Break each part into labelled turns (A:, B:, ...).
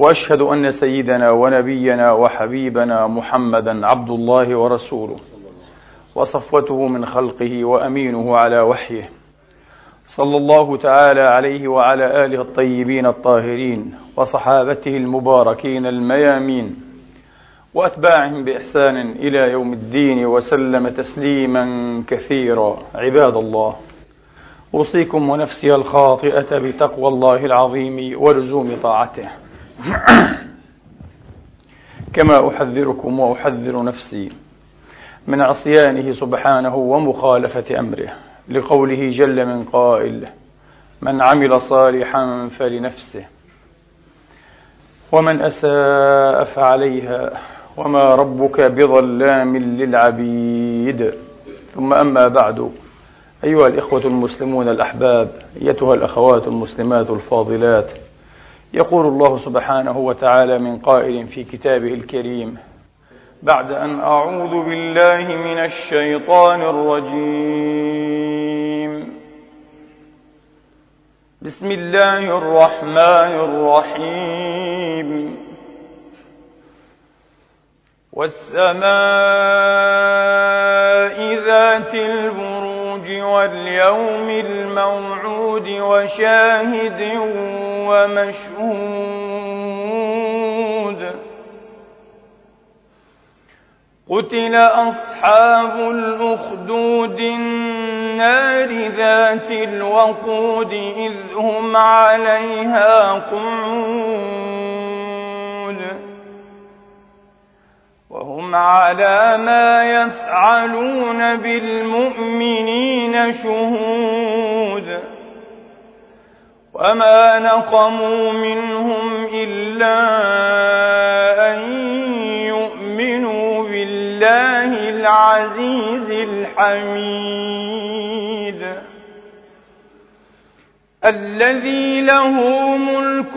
A: وأشهد أن سيدنا ونبينا وحبيبنا محمدا عبد الله ورسوله وصفوته من خلقه وأمينه على وحيه. صلى الله تعالى عليه وعلى آله الطيبين الطاهرين وصحابته المباركين الميامين وأتباعهم بإحسان إلى يوم الدين وسلم تسليما كثيرا. عباد الله أوصيكم ونفسي الخاطئة بتقوى الله العظيم ولزوم طاعته. كما أحذركم وأحذر نفسي من عصيانه سبحانه ومخالفة أمره لقوله جل من قائل من عمل صالحا فلنفسه ومن أساء فعليها وما ربك بظلام للعبيد. ثم أما بعد أيها الإخوة المسلمون الأحباب أيتها الأخوات المسلمات الفاضلات يقول الله سبحانه وتعالى من قائل في كتابه الكريم بعد أن أعوذ بالله من الشيطان الرجيم. بسم الله الرحمن الرحيم. والسماء ذات البروج واليوم الموعود وشاهد ومشهود. قتل أصحاب الأخدود النار ذات الوقود إذ هم عليها قعود. على ما يفعلون بالمؤمنين شهود وما نقموا منهم إلا أن يؤمنوا بالله العزيز الحميد الذي له ملك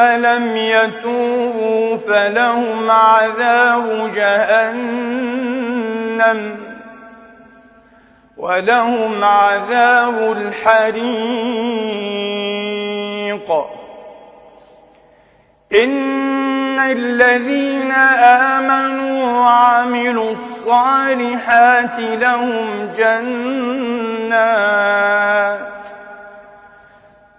A: لم يتوبوا فلهم عذاب جهنم ولهم عذاب الحريق إن الذين آمنوا وعملوا الصالحات لهم جنات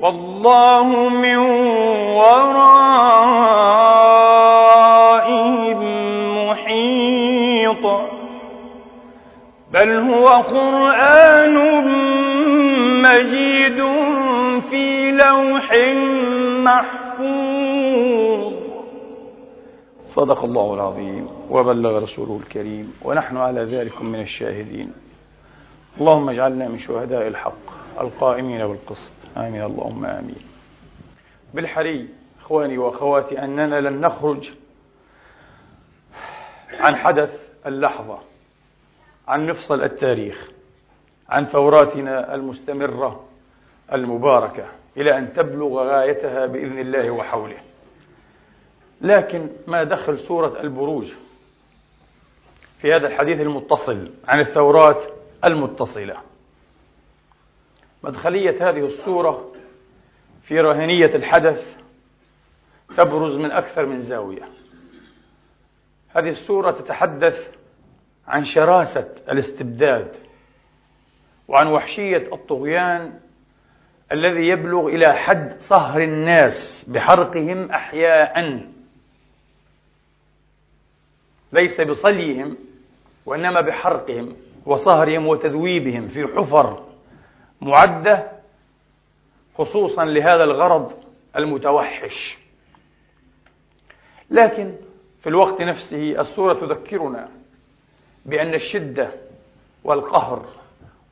A: والله من ورائهم محيط بل هو قرآن مجيد في لوح محفوظ.
B: صدق الله العظيم. وبلغ رسوله الكريم. ونحن على ذلك من الشاهدين.
A: اللهم اجعلنا من شهداء الحق القائمين بالقسط. آمين اللهم آمين. بالحري إخواني وأخواتي أننا لن نخرج عن حدث اللحظة عن مفصل التاريخ عن ثوراتنا المستمرة المباركة إلى أن تبلغ غايتها بإذن الله وحوله. لكن ما دخل سورة البروج في هذا الحديث المتصل عن الثورات المتصلة؟ مدخلية هذه الصورة في رهنية الحدث تبرز من أكثر من زاوية. هذه السورة تتحدث عن شراسة الاستبداد وعن وحشية الطغيان الذي يبلغ إلى حد صهر الناس بحرقهم أحياء. ليس بصليهم وإنما بحرقهم وصهرهم وتذويبهم في حفر معدة خصوصا لهذا الغرض المتوحش. لكن في الوقت نفسه السورة تذكرنا بأن الشدة والقهر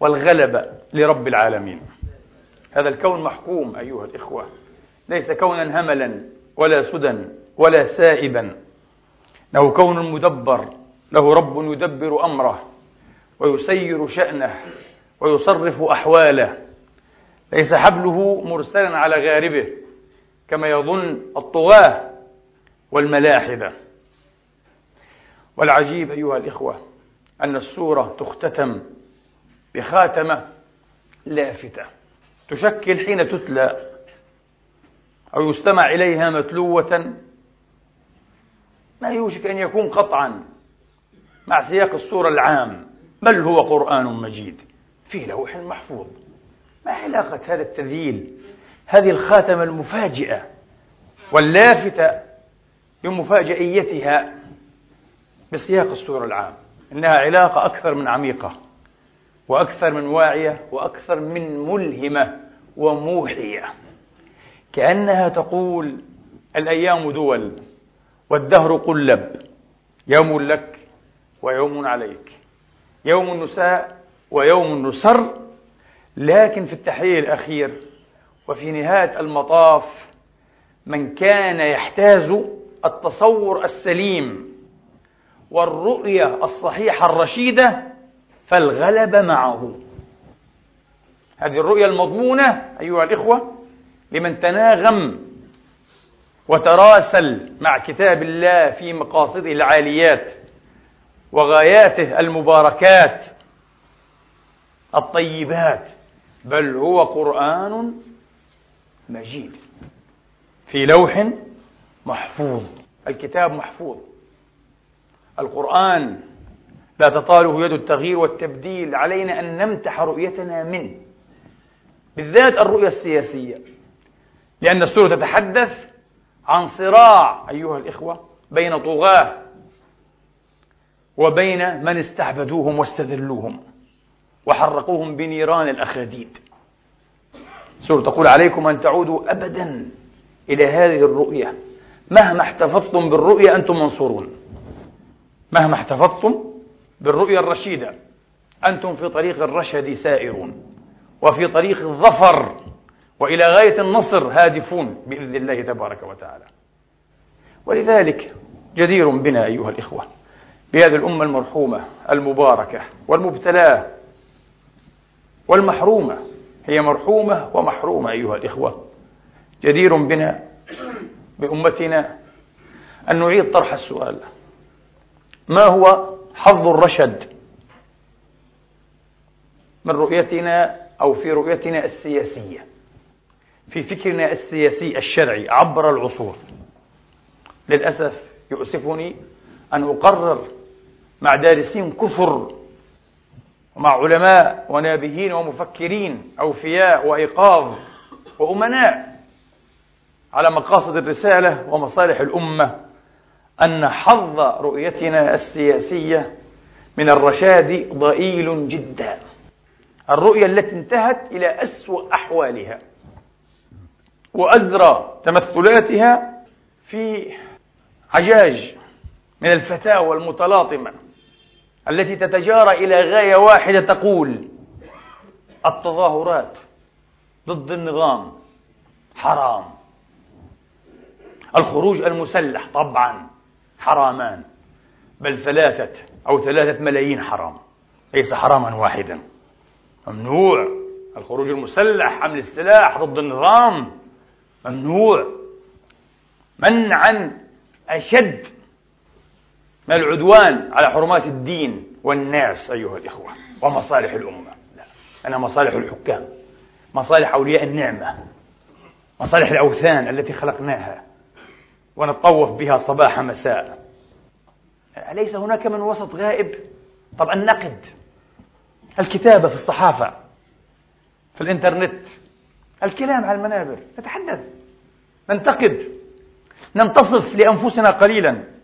A: والغلبة لرب العالمين. هذا الكون محكوم أيها الإخوة. ليس كونا هملا ولا سدى ولا سائبا. له كون مدبر له رب يدبر أمره ويسير شأنه. ويصرف أحواله. ليس حبله مرسلا على غاربه كما يظن الطغاة والملاحدة. والعجيب أيها الإخوة أن السورة تختتم بخاتمة لافتة تشكل حين تتلى أو يستمع إليها متلوة. ما يوشك أن يكون قطعا مع سياق السورة العام بل هو قرآن مجيد. في لوح محفوظ. ما علاقة هذا التذييل؟ هذه الخاتمة المفاجئة واللافتة بمفاجئيتها بسياق السورة العام. إنها علاقة أكثر من عميقة وأكثر من واعية وأكثر من ملهمة وموحية. كأنها تقول الأيام دول والدهر قلب يوم لك ويوم عليك. يوم نساء ويوم نسر لكن في التحليل الأخير وفي نهاية المطاف من كان يحتاز التصور السليم والرؤية الصحيحة الرشيدة فالغلب معه. هذه الرؤية المضمونة أيها الإخوة لمن تناغم وتراسل مع كتاب الله في مقاصده العاليات وغاياته المباركات الطيبات بل هو قرآن مجيد في لوح محفوظ. الكتاب محفوظ. القرآن لا تطاله يد التغيير والتبديل. علينا أن نمتح رؤيتنا منه. بالذات الرؤية السياسية. لأن السورة تتحدث عن صراع أيها الإخوة بين طغاة وبين من استعبدوهم واستذلوهم. وحرقوهم بنيران الأخاديد سورة تقول عليكم أن تعودوا أبدا إلى هذه الرؤية. مهما احتفظتم بالرؤية أنتم منصورون. مهما احتفظتم بالرؤية الرشيدة أنتم في طريق الرشد سائرون. وفي طريق الظفر وإلى غاية النصر هادفون بإذن الله تبارك وتعالى. ولذلك جدير بنا أيها الإخوة بهذه الأمة المرحومة المباركة والمبتلاة والمحرومة هي مرحومة ومحرومة أيها الإخوة. جدير بنا بأمتنا أن نعيد طرح السؤال. ما هو حظ الرشد من رؤيتنا أو في رؤيتنا السياسية؟ في فكرنا السياسي الشرعي عبر العصور. للأسف يؤسفني أن أقرر مع دارسين كثر ومع علماء ونابهين ومفكرين أوفياء وإيقاظ وأمناء على مقاصد الرسالة ومصالح الأمة أن حظ رؤيتنا السياسية من الرشاد ضئيل جدا. الرؤية التي انتهت إلى أسوأ أحوالها وأزرى تمثلاتها في عجاج من الفتاوى المتلاطمة. التي تتجارى إلى غاية واحدة تقول التظاهرات ضد النظام حرام. الخروج المسلح طبعا حرامان بل ثلاثة أو ثلاثة ملايين حرام ليس حراما واحدا. ممنوع الخروج المسلح حمل السلاح ضد النظام. ممنوع. منعا أشد من العدوان على حرمات الدين والناس أيها الإخوة ومصالح الأمة. لا أنا مصالح الحكام مصالح أولياء النعمة مصالح الأوثان التي خلقناها ونتطوف بها صباح مساء. أليس هناك من وسط غائب؟ طب النقد الكتابة في الصحافة في الإنترنت الكلام على المنابر نتحدث ننتقد ننتصف لأنفسنا قليلا.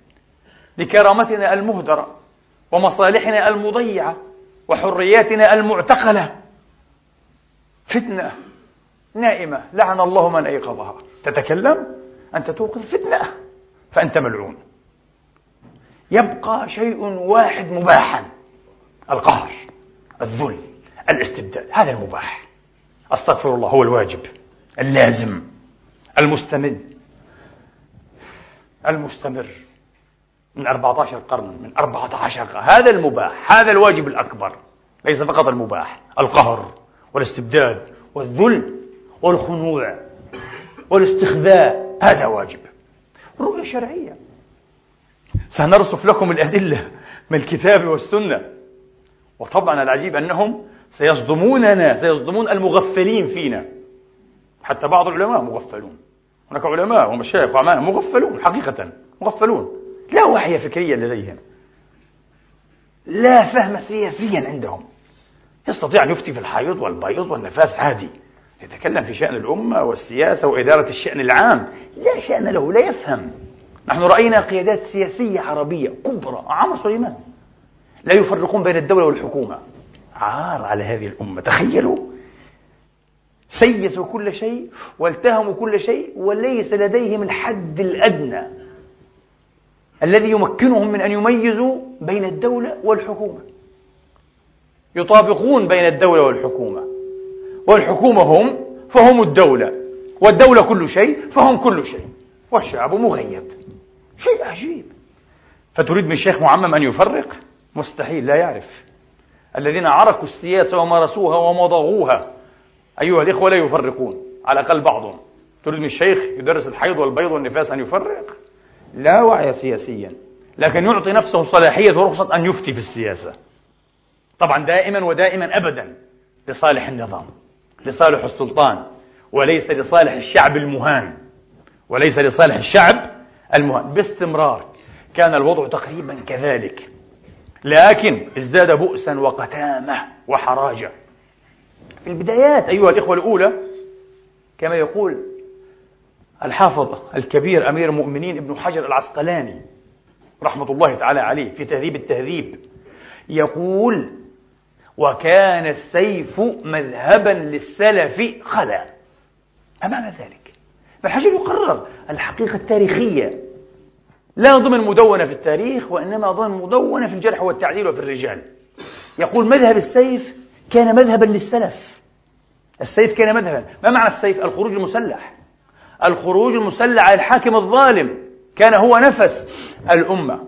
A: لكرامتنا المهدرة ومصالحنا المضيعة وحرياتنا المعتقلة. فتنة نائمة. لعن الله من أيقظها. تتكلم؟ أنت توقظ فتنة فأنت ملعون. يبقى شيء واحد مباحا. القهر الذل الاستبداد هذا المباح. أستغفر الله هو الواجب اللازم المستمد المستمر. من 14 قرن من 14 قرن. هذا المباح هذا الواجب الأكبر. ليس فقط المباح القهر والاستبداد والذل والخنوع والاستخذاء هذا واجب. رؤية شرعية. سنرصف لكم الأدلة من الكتاب والسنة. وطبعا العجيب أنهم سيصدموننا سيصدمون المغفلين فينا. حتى بعض العلماء مغفلون. هناك علماء ومشايخ وعلماء مغفلون حقيقة مغفلون. لا وعي فكريا لديهم. لا فهم سياسيا عندهم. يستطيع أن يفتي في الحيض والبيض والنفاس. عادي. يتكلم في شأن الأمة والسياسة وإدارة الشأن العام. لا شأن له لا يفهم. نحن رأينا قيادات سياسية عربية كبرى. عمر سليمان. لا يفرقون بين الدولة والحكومة. عار على هذه الأمة. تخيلوا. سيسوا كل شيء والتهموا كل شيء وليس لديهم الحد الأدنى. الذي يمكنهم من أن يميزوا بين الدولة والحكومة. يطابقون بين الدولة والحكومة. والحكومة هم فهم الدولة. والدولة كل شيء فهم كل شيء. والشعب مغيب. شيء عجيب. فتريد من الشيخ معمم أن يفرق؟ مستحيل لا يعرف. الذين عركوا السياسة ومارسوها ومضغوها أيها الإخوة لا يفرقون. على الأقل بعضهم. تريد من الشيخ يدرس الحيض والبيض والنفاس أن يفرق؟ لا وعي سياسيا. لكن يعطي نفسه صلاحية ورخصة أن يفتي في السياسة. طبعا دائما ودائما أبدا لصالح النظام لصالح السلطان وليس لصالح الشعب المهان وليس لصالح الشعب المهان. باستمرار كان الوضع تقريبا كذلك. لكن ازداد بؤسا وقتامة وحراجة. في البدايات أيها الإخوة الأولى كما يقول الحافظ الكبير أمير المؤمنين ابن حجر العسقلاني رحمة الله تعالى عليه في تهذيب التهذيب يقول وكان السيف مذهبا للسلف خلا. ما معنى ذلك؟ فالحجر يقرر الحقيقة التاريخية. لا ضمن مدونة في التاريخ وإنما ضمن مدونة في الجرح والتعديل وفي الرجال. يقول مذهب السيف كان مذهبا للسلف. السيف كان مذهبا. ما معنى السيف؟ الخروج المسلح. الخروج المسلح على الحاكم الظالم. كان هو نفس الأمة.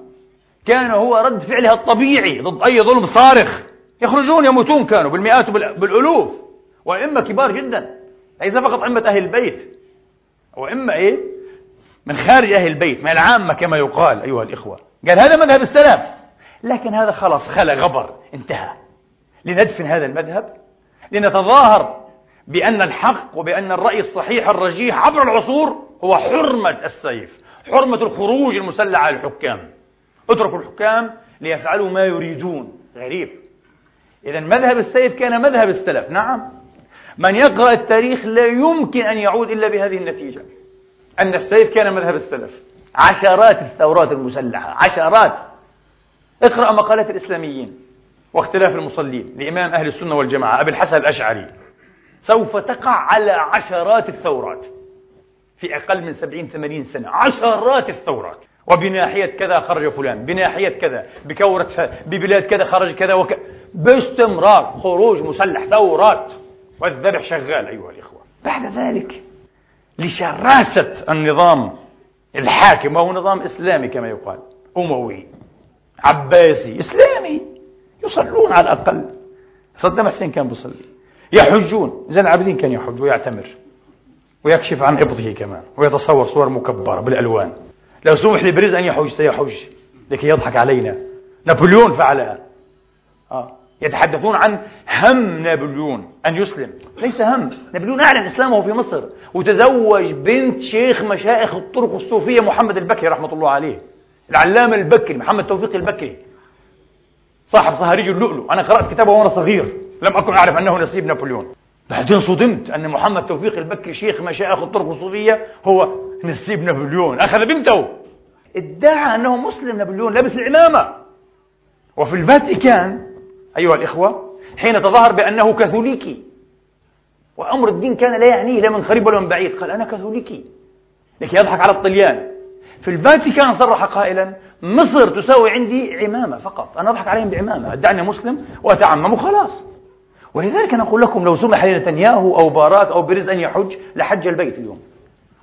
A: كان هو رد فعلها الطبيعي ضد أي ظلم صارخ. يخرجون يموتون كانوا بالمئات بالألوف. وأئمة كبار جدا. ليس فقط أئمة أهل البيت. وإما إيه؟ من خارج أهل البيت من العامة كما يقال أيها الإخوة. قال هذا مذهب السلف. لكن هذا خلاص خلى غبر انتهى. لندفن هذا المذهب لنتظاهر بأن الحق وبأن الرأي الصحيح الرجيح عبر العصور هو حرمة السيف حرمة الخروج المسلح على الحكام. اتركوا الحكام ليفعلوا ما يريدون. غريب. إذا مذهب السيف كان مذهب السلف. نعم. من يقرأ التاريخ لا يمكن أن يعود إلا بهذه النتيجة. أن السيف كان مذهب السلف. عشرات الثورات المسلحة. عشرات. اقرأ مقالات الإسلاميين واختلاف المصلين لإمام أهل السنة والجماعة. أبي الحسن الأشعري. سوف تقع على عشرات الثورات. في أقل من سبعين ثمانين سنة. عشرات الثورات. وبناحية كذا خرج فلان. بناحية كذا. بكورة ببلاد كذا خرج كذا وك... باستمرار. خروج مسلح. ثورات. والذبح شغال أيها الإخوة. بعد ذلك لشراسة النظام الحاكم وهو نظام إسلامي كما يقال أموي عباسي إسلامي يصلون على الأقل. صدام حسين كان بيصلي. يحجون. زين العابدين كان يحج ويعتمر ويكشف عن إبطه كمان ويتصور صور مكبرة بالألوان. لو سمح لبريز أن يحج سيحج. لكي يضحك علينا. نابليون فعلها آه. يتحدثون عن هم نابليون أن يسلم. ليس هم. نابليون أعلن إسلامه في مصر وتزوج بنت شيخ مشايخ الطرق الصوفية محمد البكري رحمة الله عليه. العلامة البكري محمد توفيق البكري. صاحب صهاريج اللؤلؤ. أنا قرأت كتابه وأنا صغير. لم أكن أعرف أنه نصيب نابليون. بعدين صدمت أن محمد توفيق البكري شيخ مشايخ الطرق الصوفية هو نصيب نابليون. أخذ بنته. ادعى أنه مسلم نابليون لبس العمامة. وفي الفاتيكان أيها الإخوة حين تظاهر بأنه كاثوليكي. وأمر الدين كان لا يعنيه لا من قريب ولا من بعيد. قال أنا كاثوليكي. لكي يضحك على الطليان. في الفاتيكان صرح قائلا مصر تساوي عندي عمامة فقط. أنا أضحك عليهم بعمامة. أدعني مسلم وأتعمم وخلاص. ولذلك نقول لكم لو سمح لنتنياهو أو باراك أو برز أن يحج لحج البيت اليوم.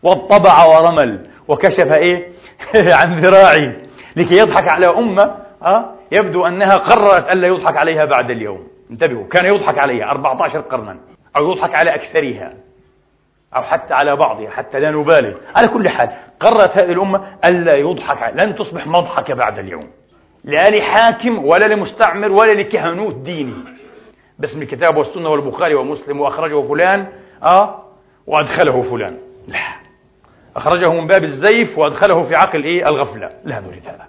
A: واطبع ورمل وكشف إيه؟ عن ذراعي لكي يضحك على أمة أه؟ يبدو أنها قررت ألا يضحك عليها بعد اليوم. انتبهوا كان يضحك عليها 14 قرنا أو يضحك على أكثرها أو حتى على بعضها حتى لا نبالغ. على كل حال قررت هذه الأمة ألا يضحك لن تصبح مضحكة بعد اليوم. لا لحاكم ولا لمستعمر ولا لكهنوت ديني. باسم الكتاب والسنة والبخاري ومسلم وأخرجه فلان أه وأدخله فلان. لا. أخرجه من باب الزيف وأدخله في عقل إيه؟ الغفلة. لا نريد هذا.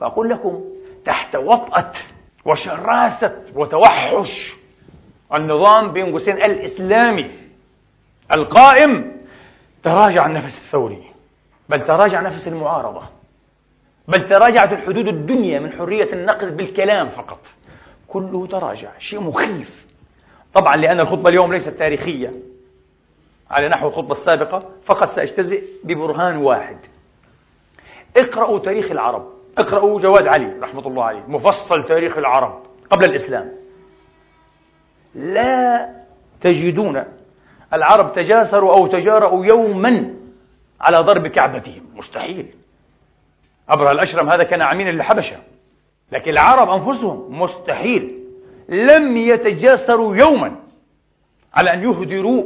A: فأقول لكم تحت وطأة وشراسة وتوحش النظام بين قوسين الإسلامي القائم تراجع النفس الثوري بل تراجع نفس المعارضة بل تراجعت الحدود الدنيا من حرية النقد بالكلام فقط. كله تراجع شيء مخيف. طبعا لأن الخطبة اليوم ليست تاريخية. على نحو الخطبة السابقة فقط سأجتزئ ببرهان واحد. اقرأوا تاريخ العرب. اقرأوا جواد علي رحمة الله عليه مفصل تاريخ العرب قبل الإسلام. لا تجدون العرب تجاسروا أو تجارأوا يوما على ضرب كعبتهم. مستحيل. أبرهة الأشرم هذا كان عمين للحبشة. لكن العرب أنفسهم مستحيل لم يتجاسروا يوما على أن يهدروا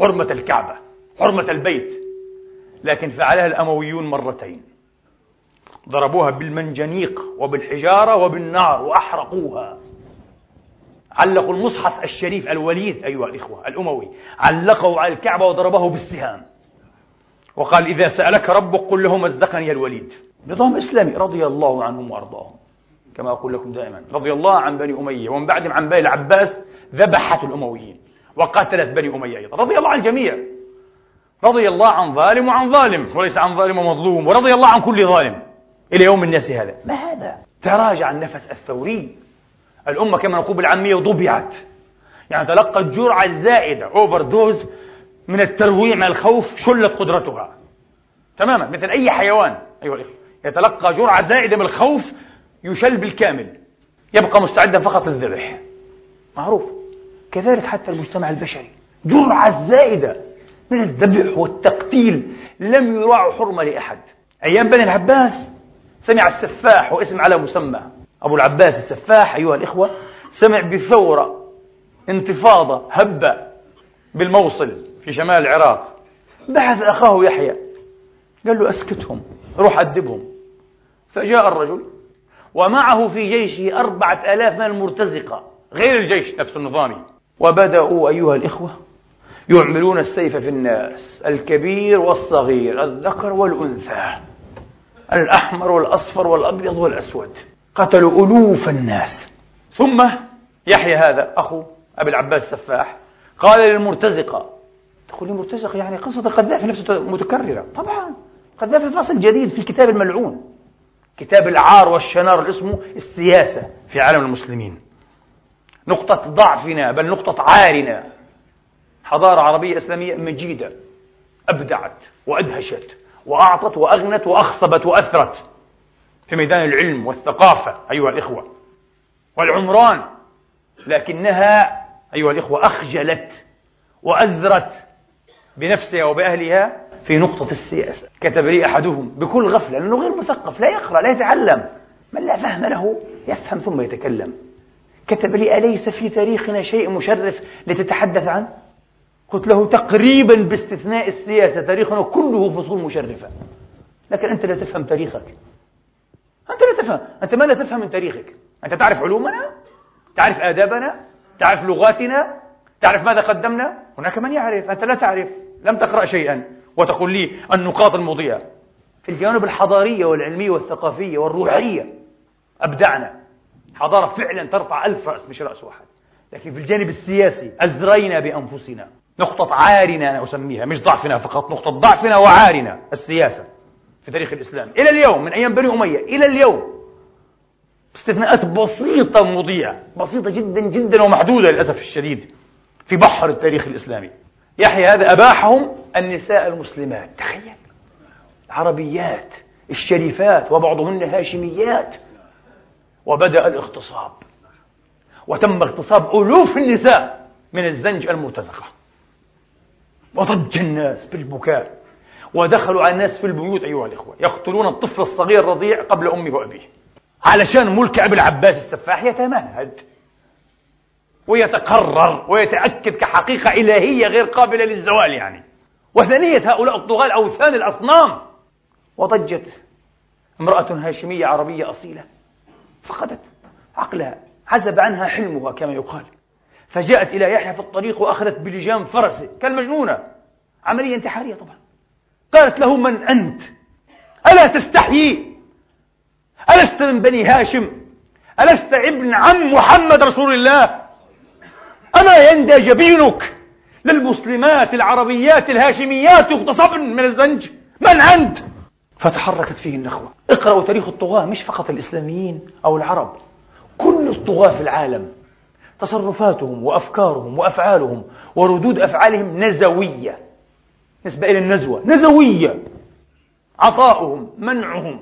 A: حرمة الكعبة حرمة البيت. لكن فعلها الأمويون مرتين. ضربوها بالمنجنيق وبالحجارة وبالنار وأحرقوها. علقوا المصحف الشريف الوليد أيها الإخوة الأموي علقه على الكعبة وضربه بالسهام. وقال إذا سألك ربك قل له مزقني الوليد. نظام إسلامي رضي الله عنهم وأرضاهم كما أقول لكم دائما. رضي الله عن بني أمية ومن بعدهم عن بني العباس ذبحت الأمويين وقاتلت بني أمية أيضا. رضي الله عن الجميع. رضي الله عن ظالم وعن ظالم وليس عن ظالم ومظلوم. ورضي الله عن كل ظالم إلى يوم الناس هذا. ما هذا؟ تراجع النفس الثوري. الأمة كما نقول بالعامية ضبعت. يعني تلقت جرعة زائدة أوفر دوز من الترويع من الخوف شلت قدرتها. تماما مثل أي حيوان. أيها الإخوة يتلقى جرعة زائدة من الخوف يشل بالكامل يبقى مستعدا فقط للذبح. معروف. كذلك حتى المجتمع البشري جرعة زائدة من الذبح والتقتيل لم يراعوا حرمة لأحد. أيام بني العباس سمع السفاح واسم على مسمى. أبو العباس السفاح أيها الإخوة سمع بثورة انتفاضة هبة بالموصل في شمال العراق. بعث أخاه يحيى قال له أسكتهم روح أدبهم. فجاء الرجل ومعه في جيشه أربعة آلاف من المرتزقة غير الجيش نفس النظامي وبدأوا أيها الإخوة يعملون السيف في الناس الكبير والصغير الذكر والأنثى الأحمر والأصفر والأبيض والأسود. قتلوا ألوف الناس. ثم يحيى هذا أخو أبي العباس السفاح قال للمرتزقة تقول لي مرتزقة يعني قصة القذافي نفسه متكررة. طبعا القذافي فصل جديد في الكتاب الملعون. كتاب العار والشنار اللي اسمه السياسة في عالم المسلمين. نقطة ضعفنا بل نقطة عارنا. حضارة عربية إسلامية مجيدة أبدعت وأدهشت وأعطت وأغنت وأخصبت وأثرت في ميدان العلم والثقافة أيها الإخوة. والعمران لكنها أيها الإخوة أخجلت وأزرت بنفسها وبأهلها في نقطة السياسة. كتب لي أحدهم بكل غفلة لأنه غير مثقف لا يقرأ لا يتعلم. من لا فهم له يفهم ثم يتكلم. كتب لي أليس في تاريخنا شيء مشرف لتتحدث عنه؟ قلت له تقريبا باستثناء السياسة تاريخنا كله فصول مشرفة. لكن أنت لا تفهم تاريخك. أنت لا تفهم. أنت ماذا تفهم من تاريخك. أنت تعرف علومنا؟ تعرف آدابنا؟ تعرف لغاتنا؟ تعرف ماذا قدمنا؟ هناك من يعرف؟ أنت لا تعرف. لم تقرأ شيئا. وتقول لي النقاط المضيئة. في الجوانب الحضارية والعلمية والثقافية والروحية أبدعنا. حضارة فعلا ترفع ألف رأس مش رأس واحد لكن في الجانب السياسي أزرينا بأنفسنا. نقطة عارنا أنا أسميها مش ضعفنا فقط نقطة ضعفنا وعارنا السياسة في تاريخ الإسلام. إلى اليوم من أيام بني أمية إلى اليوم استثناءات بسيطة مضيئة بسيطة جدا جدا ومحدودة للأسف الشديد في بحر التاريخ الإسلامي. يحيى هذا أباحهم النساء المسلمات تخيل. العربيات الشريفات وبعضهن هاشميات. وبدأ الاغتصاب. وتم اغتصاب ألوف النساء من الزنج المرتزقة. وضج الناس بالبكاء. ودخلوا على الناس في البيوت أيها الإخوة. يقتلون الطفل الصغير الرضيع قبل أمه وأبيه. علشان ملك أبي العباس السفاح يتمهد. ويتقرر ويتأكد كحقيقة إلهية غير قابلة للزوال يعني. وثنية هؤلاء الطغاة أوثان الأصنام. وضجت امرأة هاشمية عربية أصيلة. فقدت عقلها عزب عنها حلمها كما يقال. فجاءت إلى يحيى في الطريق وأخذت بلجام فرسه كالمجنونة. عملية انتحارية طبعا. قالت له من أنت؟ ألا تستحيي؟ ألست من بني هاشم؟ ألست ابن عم محمد رسول الله؟ أما يندى جبينك؟ للمسلمات العربيات الهاشميات يغتصبن من الزنج. من أنت؟ فتحركت فيه النخوة. اقرأوا تاريخ الطغاة مش فقط الإسلاميين أو العرب. كل الطغاة في العالم تصرفاتهم وأفكارهم وأفعالهم وردود أفعالهم نزوية. نسبة إلى النزوة. نزوية. عطاؤهم منعهم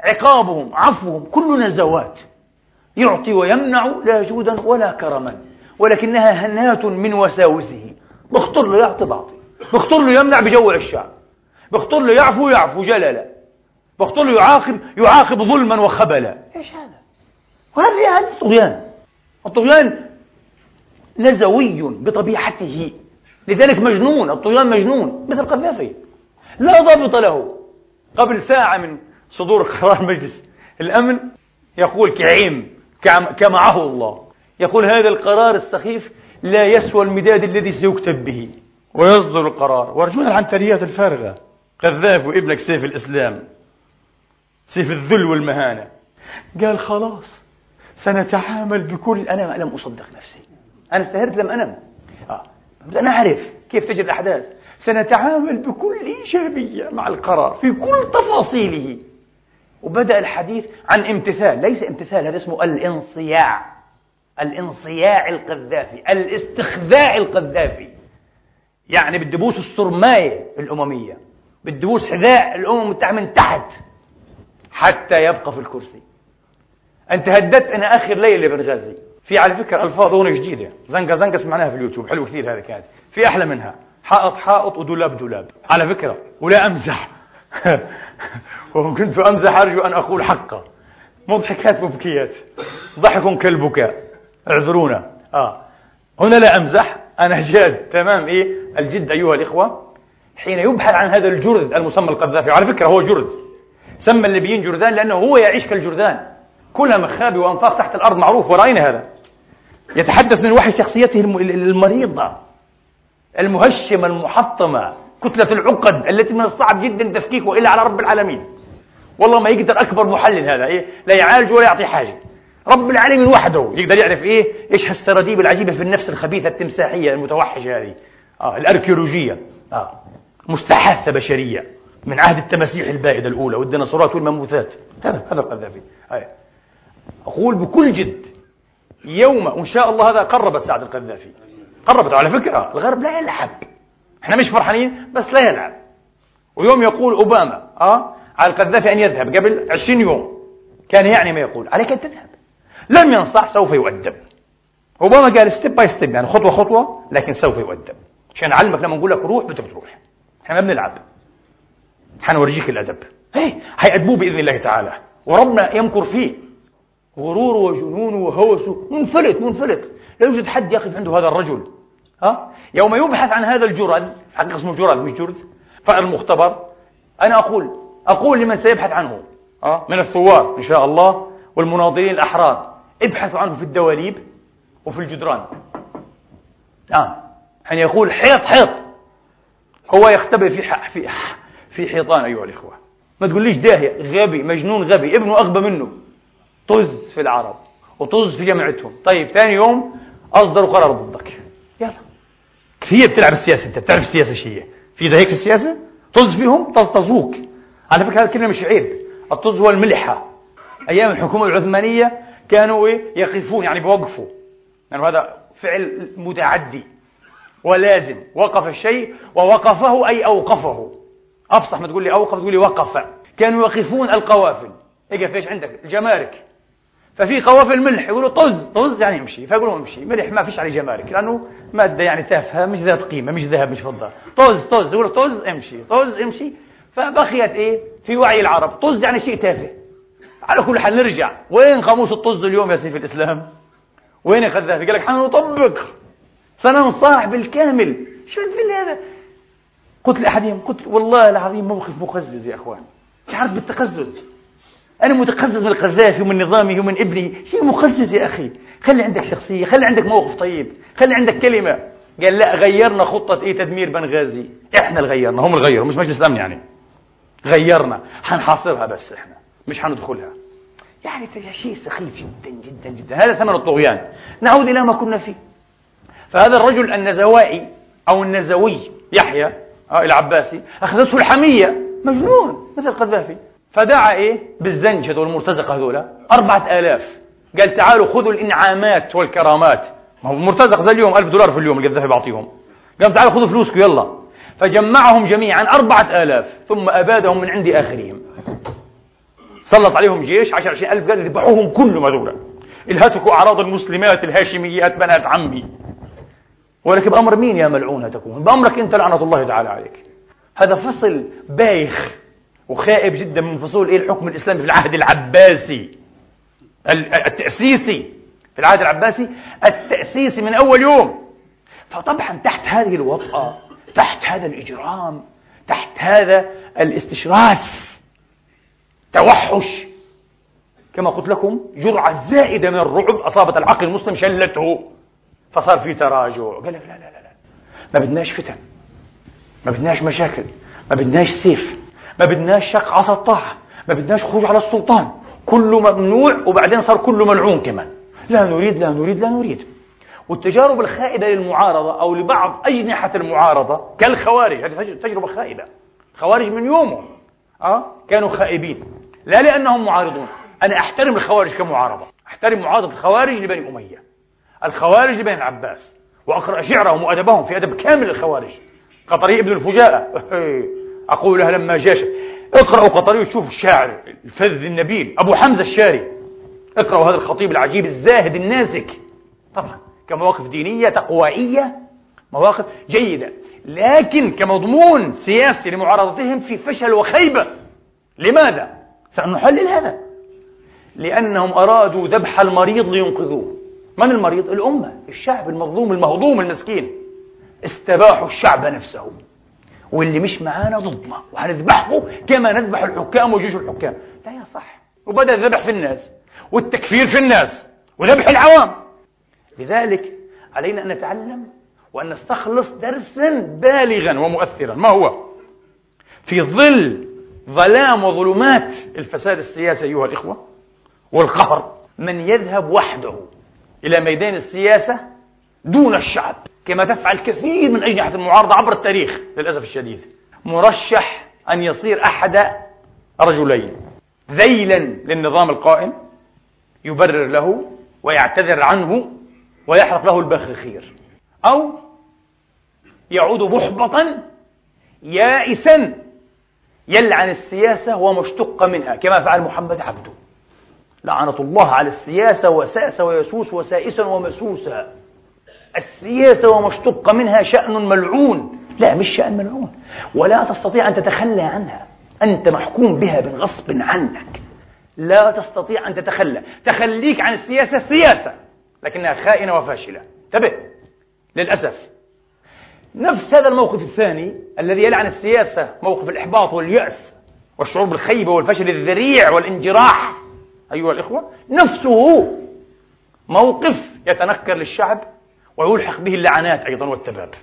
A: عقابهم عفوهم كل نزوات. يعطي ويمنع لا جودا ولا كرما ولكنها هنات من وساوسه. بخطر له يعطي بعطي بخطر له يمنع بجوع الشعب بخطر له يعفو يعفو جللا. بخطر له يعاقب يعاقب ظلما وخبلا. إيش هذا وهذا هذا الطغيان. الطغيان نزوي بطبيعته. لذلك مجنون. الطغيان مجنون. مثل قذافي لا ضابط له. قبل ساعة من صدور قرار مجلس الأمن يقول كعيم كمعه الله. يقول هذا القرار السخيف لا يسوى المداد الذي سيكتب به. ويصدر القرار. وارجونا العنتريات الفارغة. قذاف وابنك سيف الإسلام. سيف الذل والمهانة. قال خلاص سنتعامل بكل أنا لم أصدق نفسي. أنا استهرت لم أنم. آه. أنا أعرف كيف تجري الأحداث. سنتعامل بكل إيجابية مع القرار في كل تفاصيله. وبدأ الحديث عن امتثال. ليس امتثال هذا اسمه الانصياع. الانصياع القذافي الاستخذاء القذافي. يعني بدي بوس الصرماية الأممية بدي بوس حذاء الأمم المتحدة من تحت حتى يبقى في الكرسي. أنت هددت أنا آخر ليلة بنغازي في على فكرة ألفاظ هون جديدة. زنقة زنقة سمعناها في اليوتيوب. حلو كثير هذا كانت في أحلى منها. حائط حائط ودولاب دولاب. على فكرة ولا أمزح. وكنت أمزح أرجو أن أقول حقا. مضحكات مبكيات. ضحك كالبكاء اعذرونا آه. هنا لا أمزح أنا جاد. تمام. إيه؟ الجد أيها الإخوة حين يبحث عن هذا الجرذ المسمى القذافي وعلى فكرة هو جرذ. سمى الليبيين جرذان لأنه هو يعيش كالجرذان. كلها مخابي وأنفاق تحت الأرض معروف ورأينا هذا. يتحدث من وحي شخصيته المريضة المهشمة المحطمة كتلة العقد التي من الصعب جدا تفكيكها إلا على رب العالمين. والله ما يقدر أكبر محلل هذا إيه؟ لا يعالج ولا يعطي حاجة. رب العالمين وحده. يقدر يعرف إيه؟ إيش هالسراديب العجيبة في النفس الخبيثة التمساحية المتوحشة هذه؟ آه الأركيولوجية. آه مستحاثة بشرية من عهد التماسيح البائدة الأولى والديناصورات والماموثات. هذا هذا القذافي آه. أقول بكل جد يوم وإن شاء الله هذا قربت ساعة القذافي. قربت على فكرة. الغرب لا يلعب. إحنا مش فرحانين بس لا يلعب. ويوم يقول أوباما آه على القذافي أن يذهب قبل 20 يوم. كان يعني ما يقول. عليك أن تذهب. لم ينصح سوف يؤدب. أوباما قال step by step يعني خطوة خطوة لكن سوف يؤدب. عشان أعلمك لما نقول لك روح بدك تروح. إحنا ما بنلعب. حنورجيك الأدب. هي حيأدبوه بإذن الله تعالى. وربنا يمكر فيه. غروره وجنونه وهوسه منفلت منفلت. لا يوجد حد يقف عنده هذا الرجل. ها؟ يوم يبحث عن هذا الجرد حقيقة اسمه جرد مش جرد. فالمختبر أنا أقول أقول لمن سيبحث عنه. ها؟ من الثوار إن شاء الله. والمناضلين الأحرار. ابحثوا عنه في الدواليب وفي الجدران. نعم. حين يقول حيط حيط. هو يختبئ في في في حيطان أيها الإخوة. ما تقوليش داهية غبي مجنون غبي. ابنه أغبى منه. طز في العرب وطز في جامعتهم. طيب ثاني يوم أصدروا قرار ضدك. يلا. كثير بتلعب السياسة أنت بتعرف السياسة هي في زي هيك السياسة؟ طز فيهم؟ طزطزوك على فكرة هذا الكلمة مش عيب الطز هو الملحة. أيام الحكومة العثمانية كانوا إيه؟ يقفون يعني بوقفوا. يعني هذا فعل متعدي ولازم. وقف الشيء ووقفه أي أوقفه. أفصح ما تقول لي أوقف تقول لي وقف. كانوا يقفون القوافل. أجي إيش عندك؟ الجمارك. ففي قوافل ملح يقولوا طز طز يعني امشي فيقولوا امشي ملح ما فيش عليه جمارك لأنه مادة يعني تافهة مش ذات قيمة مش ذهب مش فضة. طز طز يقولوا طز امشي. طز امشي. فبقيت إيه؟ في وعي العرب. طز يعني شيء تافه. على كل حال نرجع. وين قاموس الطز اليوم يا سيف الإسلام؟ وين القذافي قال لك حنطبق سننصاع بالكامل شو الفيل هذا؟ قلت لاحدهم قلت والله العظيم موقف مقزز يا إخوان. مش عارف بالتقزز؟ أنا متقزز من القذافي ومن نظامه ومن ابني شيء مقزز يا أخي. خلي عندك شخصية خلي عندك موقف طيب. خلي عندك كلمة. قال لا غيرنا خطة إيه تدمير بنغازي. إحنا اللي غيرنا هم اللي غيروا مش مجلس الأمن يعني. غيرنا. حنحاصرها بس إحنا مش حندخلها. يعني شيء سخيف جدا جدا جدا. هذا ثمن الطغيان. نعود إلى ما كنا فيه. فهذا الرجل النزوائي أو النزوي يحيى آه العباسي أخذته الحمية. مجنون مثل القذافي. فدعا إيه؟ بالزنج هذول المرتزقة هذول. أربعة آلاف. قال تعالوا خذوا الإنعامات والكرامات. ما هو مرتزق زي اليوم ألف دولار في اليوم القذافي بعطيهم قال تعالوا خذوا فلوسكم يلا. فجمعهم جميعا أربعة آلاف. ثم أبادهم من عند آخرهم. سلط عليهم جيش عشر عشرين ألف قال يذبحوهم كلهم هذول. الهتكوا أعراض المسلمات الهاشميات بنات عمي. ولكن بأمر مين يا ملعونة تكون؟ بأمرك أنت لعنة الله تعالى عليك. هذا فصل بايخ وخائب جدا من فصول إيه الحكم الإسلامي في العهد العباسي. التأسيسي في العهد العباسي. التأسيسي من أول يوم. فطبعا تحت هذه الوطأة تحت هذا الإجرام تحت هذا الاستشراس توحش. كما قلت لكم جرعة زائدة من الرعب أصابت العقل المسلم شلته. فصار في تراجع. قال لك لا لا لا لا. ما بدناش فتن. ما بدناش مشاكل. ما بدناش سيف. ما بدناش شق عصا الطاعة. ما بدناش خروج على السلطان. كله ممنوع وبعدين صار كله ملعون كمان. لا نريد لا نريد لا نريد. والتجارب الخائبة للمعارضة أو لبعض أجنحة المعارضة كالخوارج. هذه تجربة خائبة. خوارج من يومه أه؟ كانوا خائبين. لا لأنهم معارضون. أنا أحترم الخوارج كمعارضة. أحترم معارضة الخوارج لبني أمية. الخوارج لبني العباس. وأقرأ شعرهم وأدبهم في أدب كامل الخوارج. قطري ابن الفجاءة. أقول لها لما جاش. اقرأوا قطري وشوفوا الشاعر الفذ النبيل أبو حمزة الشاري. اقرأوا هذا الخطيب العجيب الزاهد النازك. طبعا كمواقف دينية تقوائية مواقف جيدة. لكن كمضمون سياسي لمعارضتهم في فشل وخيبة. لماذا؟ سنحلل هذا. لأنهم أرادوا ذبح المريض لينقذوه. من المريض؟ الأمة الشعب المظلوم المهضوم المسكين. استباحوا الشعب نفسه. واللي مش معانا ضدنا. وهنذبحه كما نذبح الحكام وجيش الحكام. لا يصح وبدأ الذبح في الناس. والتكفير في الناس. وذبح العوام. لذلك علينا أن نتعلم وأن نستخلص درسا بالغا ومؤثرا. ما هو؟ في ظل ظلام وظلمات الفساد السياسي أيها الإخوة والقهر من يذهب وحده إلى ميدان السياسة دون الشعب كما تفعل كثير من أجنحة المعارضة عبر التاريخ للأسف الشديد. مرشح أن يصير أحد رجلين ذيلا للنظام القائم يبرر له ويعتذر عنه ويحرق له البخخير أو يعود محبطا يائسا يلعن السياسة وما اشتق منها كما فعل محمد عبده. لعنة الله على السياسة وساس ويسوس وسائسا ومسوسا. السياسة وما اشتق منها شأن ملعون. لا مش شأن ملعون. ولا تستطيع أن تتخلى عنها. أنت محكوم بها بغصب عنك. لا تستطيع أن تتخلى. تخليك عن السياسة سياسة لكنها خائنة وفاشلة. انتبه. للأسف. نفس هذا الموقف الثاني الذي يلعن السياسة موقف الإحباط واليأس والشعور بالخيبة والفشل الذريع والانجراح. أيها الإخوة نفسه موقف يتنكر للشعب ويلحق به اللعنات أيضا والتباب.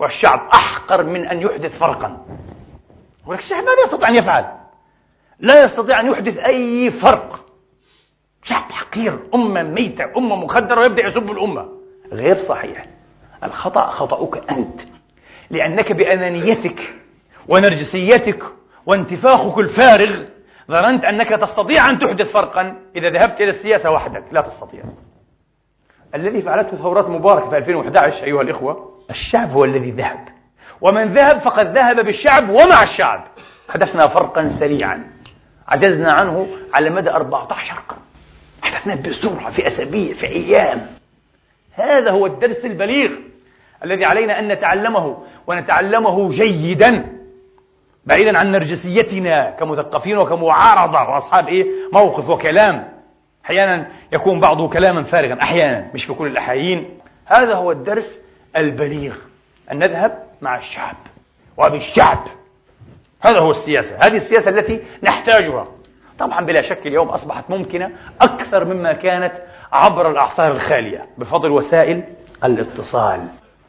A: والشعب أحقر من أن يحدث فرقا. ولكن الشعب ماذا يستطيع أن يفعل؟ لا يستطيع أن يحدث أي فرق. شعب حقير أمة ميتة أمة مخدرة ويبدأ يسب الأمة. غير صحيح. الخطأ خطأك أنت لأنك بأنانيتك ونرجسيتك وانتفاخك الفارغ ظننت أنك تستطيع أن تحدث فرقا إذا ذهبت إلى السياسة وحدك لا تستطيع. الذي فعلته ثورات مبارك في 2011 أيها الإخوة الشعب هو الذي ذهب. ومن ذهب فقد ذهب بالشعب ومع الشعب. حدثنا فرقا سريعا. عجزنا عنه على مدى 14 قرن حدثنا بسرعة في أسابيع في أيام. هذا هو الدرس البليغ. الذي علينا أن نتعلمه ونتعلمه جيدا بعيدا عن نرجسيتنا كمثقفين وكمعارضة وأصحاب إيه؟ موقف وكلام. أحيانا يكون بعضه كلاما فارغا أحيانا مش في كل الأحايين هذا هو الدرس البليغ. أن نذهب مع الشعب وبالشعب هذا هو السياسة. هذه السياسة التي نحتاجها. طبعا بلا شك اليوم أصبحت ممكنة أكثر مما كانت عبر الأعصار الخالية بفضل وسائل الاتصال.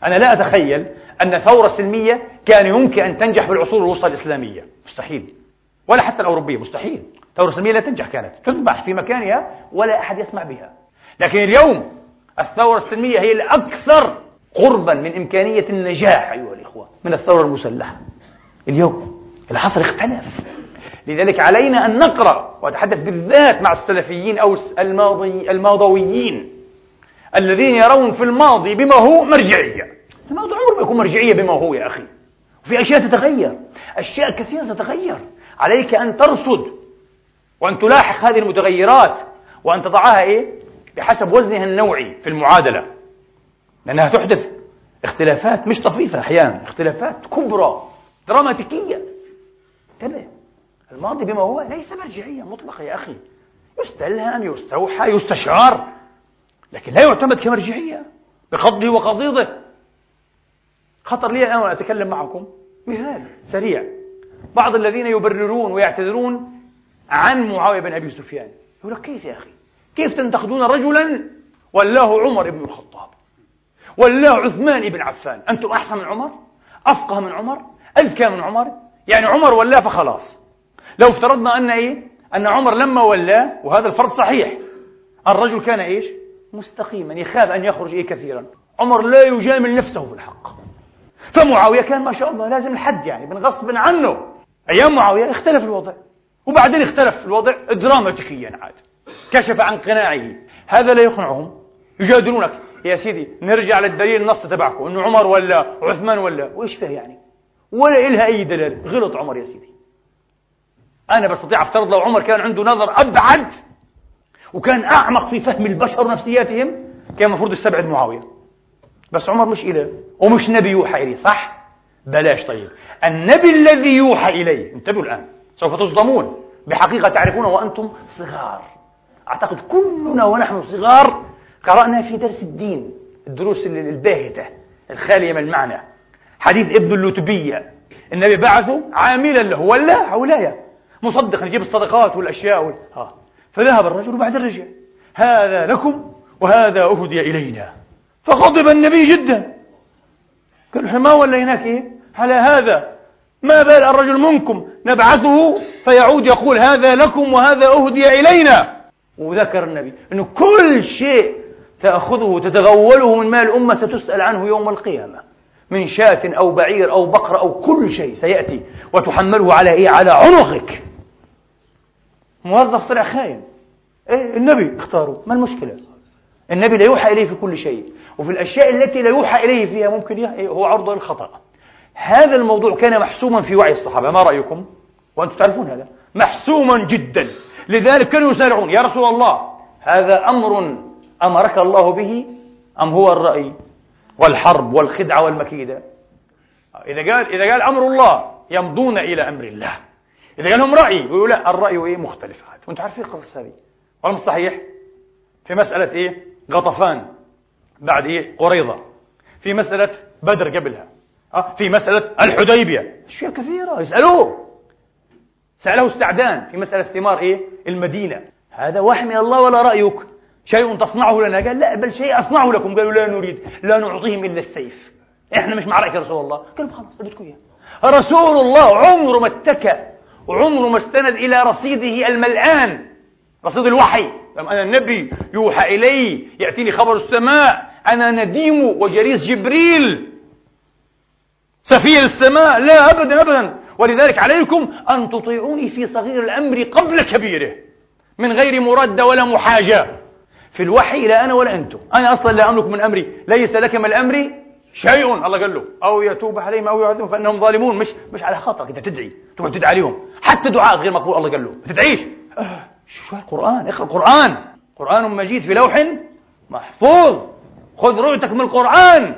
A: أنا لا أتخيل أن ثورة سلمية كان يمكن أن تنجح في العصور الوسطى الإسلامية. مستحيل. ولا حتى الأوروبية مستحيل. ثورة سلمية لا تنجح كانت. تذبح في مكانها ولا أحد يسمع بها. لكن اليوم الثورة السلمية هي الأكثر قربا من إمكانية النجاح أيها الإخوة من الثورة المسلحة. اليوم العصر اختلف. لذلك علينا أن نقرأ وأتحدث بالذات مع السلفيين أو الماضي الماضويين. الذين يرون في الماضي بما هو مرجعية. الماضي عمره ما يكون مرجعية بما هو يا أخي. وفي أشياء تتغير. أشياء كثيرة تتغير. عليك أن ترصد وأن تلاحق هذه المتغيرات وأن تضعها إيه؟ بحسب وزنها النوعي في المعادلة. لأنها تحدث اختلافات مش طفيفة أحيانا اختلافات كبرى دراماتيكية. انتبه. الماضي بما هو ليس مرجعية مطلقة يا أخي. يستلهم يستوحى يستشعر لكن لا يعتمد كمرجعية بقضه وقضيضه خطر لي الآن وأنا أتكلم معكم مثال سريع. بعض الذين يبررون ويعتذرون عن معاوية بن أبي سفيان. يقول لك كيف يا أخي؟ كيف تنتقدون رجلا؟ ولاه عمر بن الخطاب. ولاه عثمان بن عفان. أنتم أحسن من عمر؟ أفقه من عمر؟ أذكى من عمر؟ يعني عمر ولاه فخلاص. لو افترضنا أن إيه؟ أن عمر لما ولاه وهذا الفرض صحيح. الرجل كان إيش؟ مستقيما يخاف أن يخرج إيه كثيرا. عمر لا يجامل نفسه في الحق. فمعاوية كان ما شاء الله لازم الحد يعني من غصب عنه. أيام معاوية اختلف الوضع وبعدين اختلف الوضع دراماتيكيا عاد. كشف عن قناعه. هذا لا يقنعهم. يجادلونك. يا سيدي نرجع للدليل النص تبعكم إنه عمر ولا عثمان ولا وإيش فيه يعني؟ ولا إلها أي دلالة غلط عمر يا سيدي. أنا بستطيع أفترض لو عمر كان عنده نظر أبعد وكان أعمق في فهم البشر ونفسياتهم كان المفروض يستبعد معاوية بس عمر مش إله ومش نبي يوحى إليه صح؟ بلاش طيب النبي الذي يوحى إليه انتبهوا الآن سوف تصدمون بحقيقة تعرفونه وأنتم صغار أعتقد كلنا ونحن صغار قرأنا في درس الدين الدروس الباهتة الخالية من المعنى حديث ابن اللتبية النبي بعثه عاملا له ولا ولاية مصدقا يجيب الصدقات والأشياء وال... ها. فذهب الرجل وبعدين رجع هذا لكم وهذا أهدي إلينا. فغضب النبي جدا. قال إحنا ما وليناك إيه؟ على هذا. ما بال الرجل منكم؟ نبعثه فيعود يقول هذا لكم وهذا أهدي إلينا. وذكر النبي أنه كل شيء تأخذه وتتغوله من مال الأمة ستسأل عنه يوم القيامة. من شاة أو بعير أو بقرة أو كل شيء سيأتي وتحمله على إيه؟ على عنقك. موظف طلع خاين إيه؟ النبي اختاره ما المشكلة؟ النبي لا يوحى إليه في كل شيء. وفي الأشياء التي لا يوحى إليه فيها ممكن إيه؟ هو عرضه للخطأ. هذا الموضوع كان محسوما في وعي الصحابة. ما رأيكم؟ وأنتم تعرفون هذا. محسوما جدا. لذلك كانوا يسارعون. يا رسول الله هذا أمر أمرك الله به أم هو الرأي والحرب والخدعة والمكيدة؟ إذا قال إذا قال أمر الله يمضون إلى أمر الله. إذا قال لهم رأي يقولوا لا الرأي إيه؟ مختلف. وأنتم عارفين القصة هذه. ولا مش صحيح؟ في مسألة إيه؟ غطفان. بعد إيه؟ قريضة في مسألة بدر قبلها. أه؟ في مسألة الحديبية. أشياء كثيرة يسألوه. سأله السعدان في مسألة ثمار إيه؟ المدينة. هذا وحي من الله ولا رأيك؟ شيء تصنعه لنا؟ قال لا بل شيء أصنعه لكم. قالوا لا نريد لا نعطيهم إلا السيف. إحنا مش مع رأيك يا رسول الله. قالوا خلاص بدكم إياه. رسول الله عمره ما اتكى وعمره ما استند إلى رصيده الملآن رصيد الوحي. أنا النبي يوحى إلي يأتيني خبر السماء. أنا نديم وجريس جبريل. سفير السماء. لا أبدا أبدا. ولذلك عليكم أن تطيعوني في صغير الأمر قبل كبيره. من غير مرد ولا محاجة. في الوحي لا أنا ولا أنتم. أنا أصلا لا أملك من أمري. ليس لك من الأمر شيء. الله قال له أو يتوب عليهم أو يعذبهم فإنهم ظالمون. مش مش على خاطرك. أنت تدعي. تقعد تدعي عليهم. حتى دعاء غير مقبول. الله قال له. ما تدعيش آه شو القرآن اقرأ القرآن قرآن مجيد في لوح محفوظ. خذ رؤيتك من القرآن.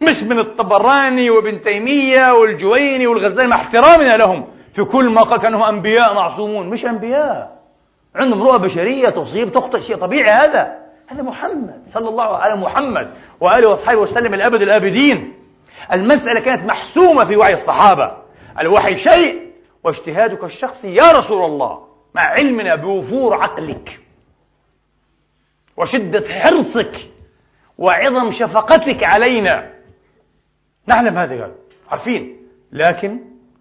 A: مش من الطبراني وابن تيمية والجويني والغزالي مع احترامنا لهم. في كل ما قال كانهم أنبياء معصومون. مش أنبياء. عندهم رؤى بشرية تصيب تخطئ شيء طبيعي هذا. هذا محمد صلى الله على محمد وآله وأصحابه وسلم الأبد الآبدين. المسألة كانت محسومة في وعي الصحابة. الوحي شيء واجتهادك الشخصي يا رسول الله. مع علمنا بوفور عقلك وشدة حرصك وعظم شفقتك علينا. نعلم هذا قال. عارفين؟ لكن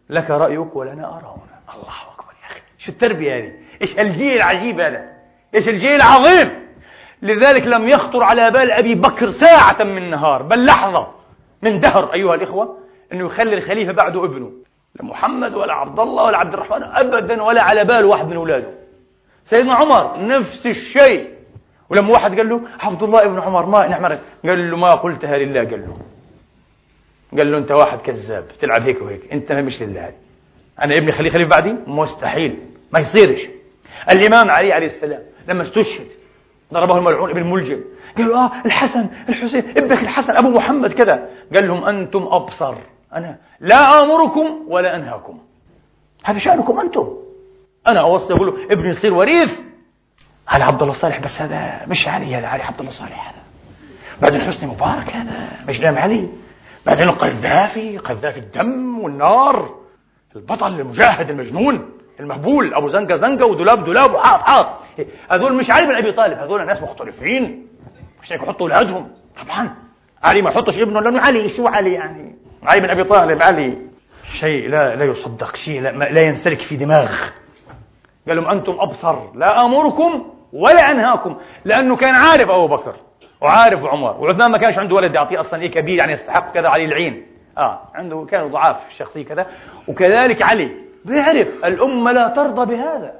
A: لك رأيك ولنا آراؤنا. الله أكبر يا أخي. شو التربية هذه؟ إيش الجيل العجيب هذا؟ إيش الجيل العظيم؟ لذلك لم يخطر على بال أبي بكر ساعة من نهار بل لحظة من دهر أيها الإخوة أنه يخلي الخليفة بعده ابنه. محمد ولا عبد الله ولا عبد الرحمن أبدا ولا على بال واحد من أولاده. سيدنا عمر نفس الشيء. ولما واحد قال له عبد الله ابن عمر ما نحمرك قال له ما قلتها لله قال له. قال له أنت واحد كذاب تلعب هيك وهيك. أنت مش لله. أنا ابني خليه خليفة بعدي مستحيل. ما يصيرش. الإمام علي عليه السلام لما استشهد ضربه الملعون ابن ملجم قالوا آه الحسن الحسين ابنك الحسن أبو محمد كذا. قال لهم أنتم أبصر. أنا لا آمركم ولا أنهاكم. هذا شأنكم أنتم. أنا أوصي أقول له ابني يصير وريث. على عبد الله صالح بس هذا مش علي هذا علي عبد الله صالح هذا. بعدين حسني مبارك هذا مش نام علي. بعدين القذافي قذافي الدم والنار البطل المجاهد المجنون المهبول أبو زنقة زنقة ودولاب دولاب وحاط حاط. هذول مش علي بن أبي طالب هذول ناس مختلفين. مش هيك يحطوا اولادهم طبعا. علي ما يحطش ابنه لأنه علي شو علي يعني. علي بن أبي طالب علي. شيء لا لا يصدق شيء لا, لا ينسلك في دماغ قال لهم أنتم أبصر لا أمركم ولا أنهاكم لأنه كان عارف أبو بكر وعارف عمر وعثمان ما كانش عنده ولد يعطيه أصلا إيه كبير يعني يستحق كذا علي العين. آه عنده كانوا ضعاف الشخصيه كذا. وكذلك علي بيعرف الأمة لا ترضى بهذا.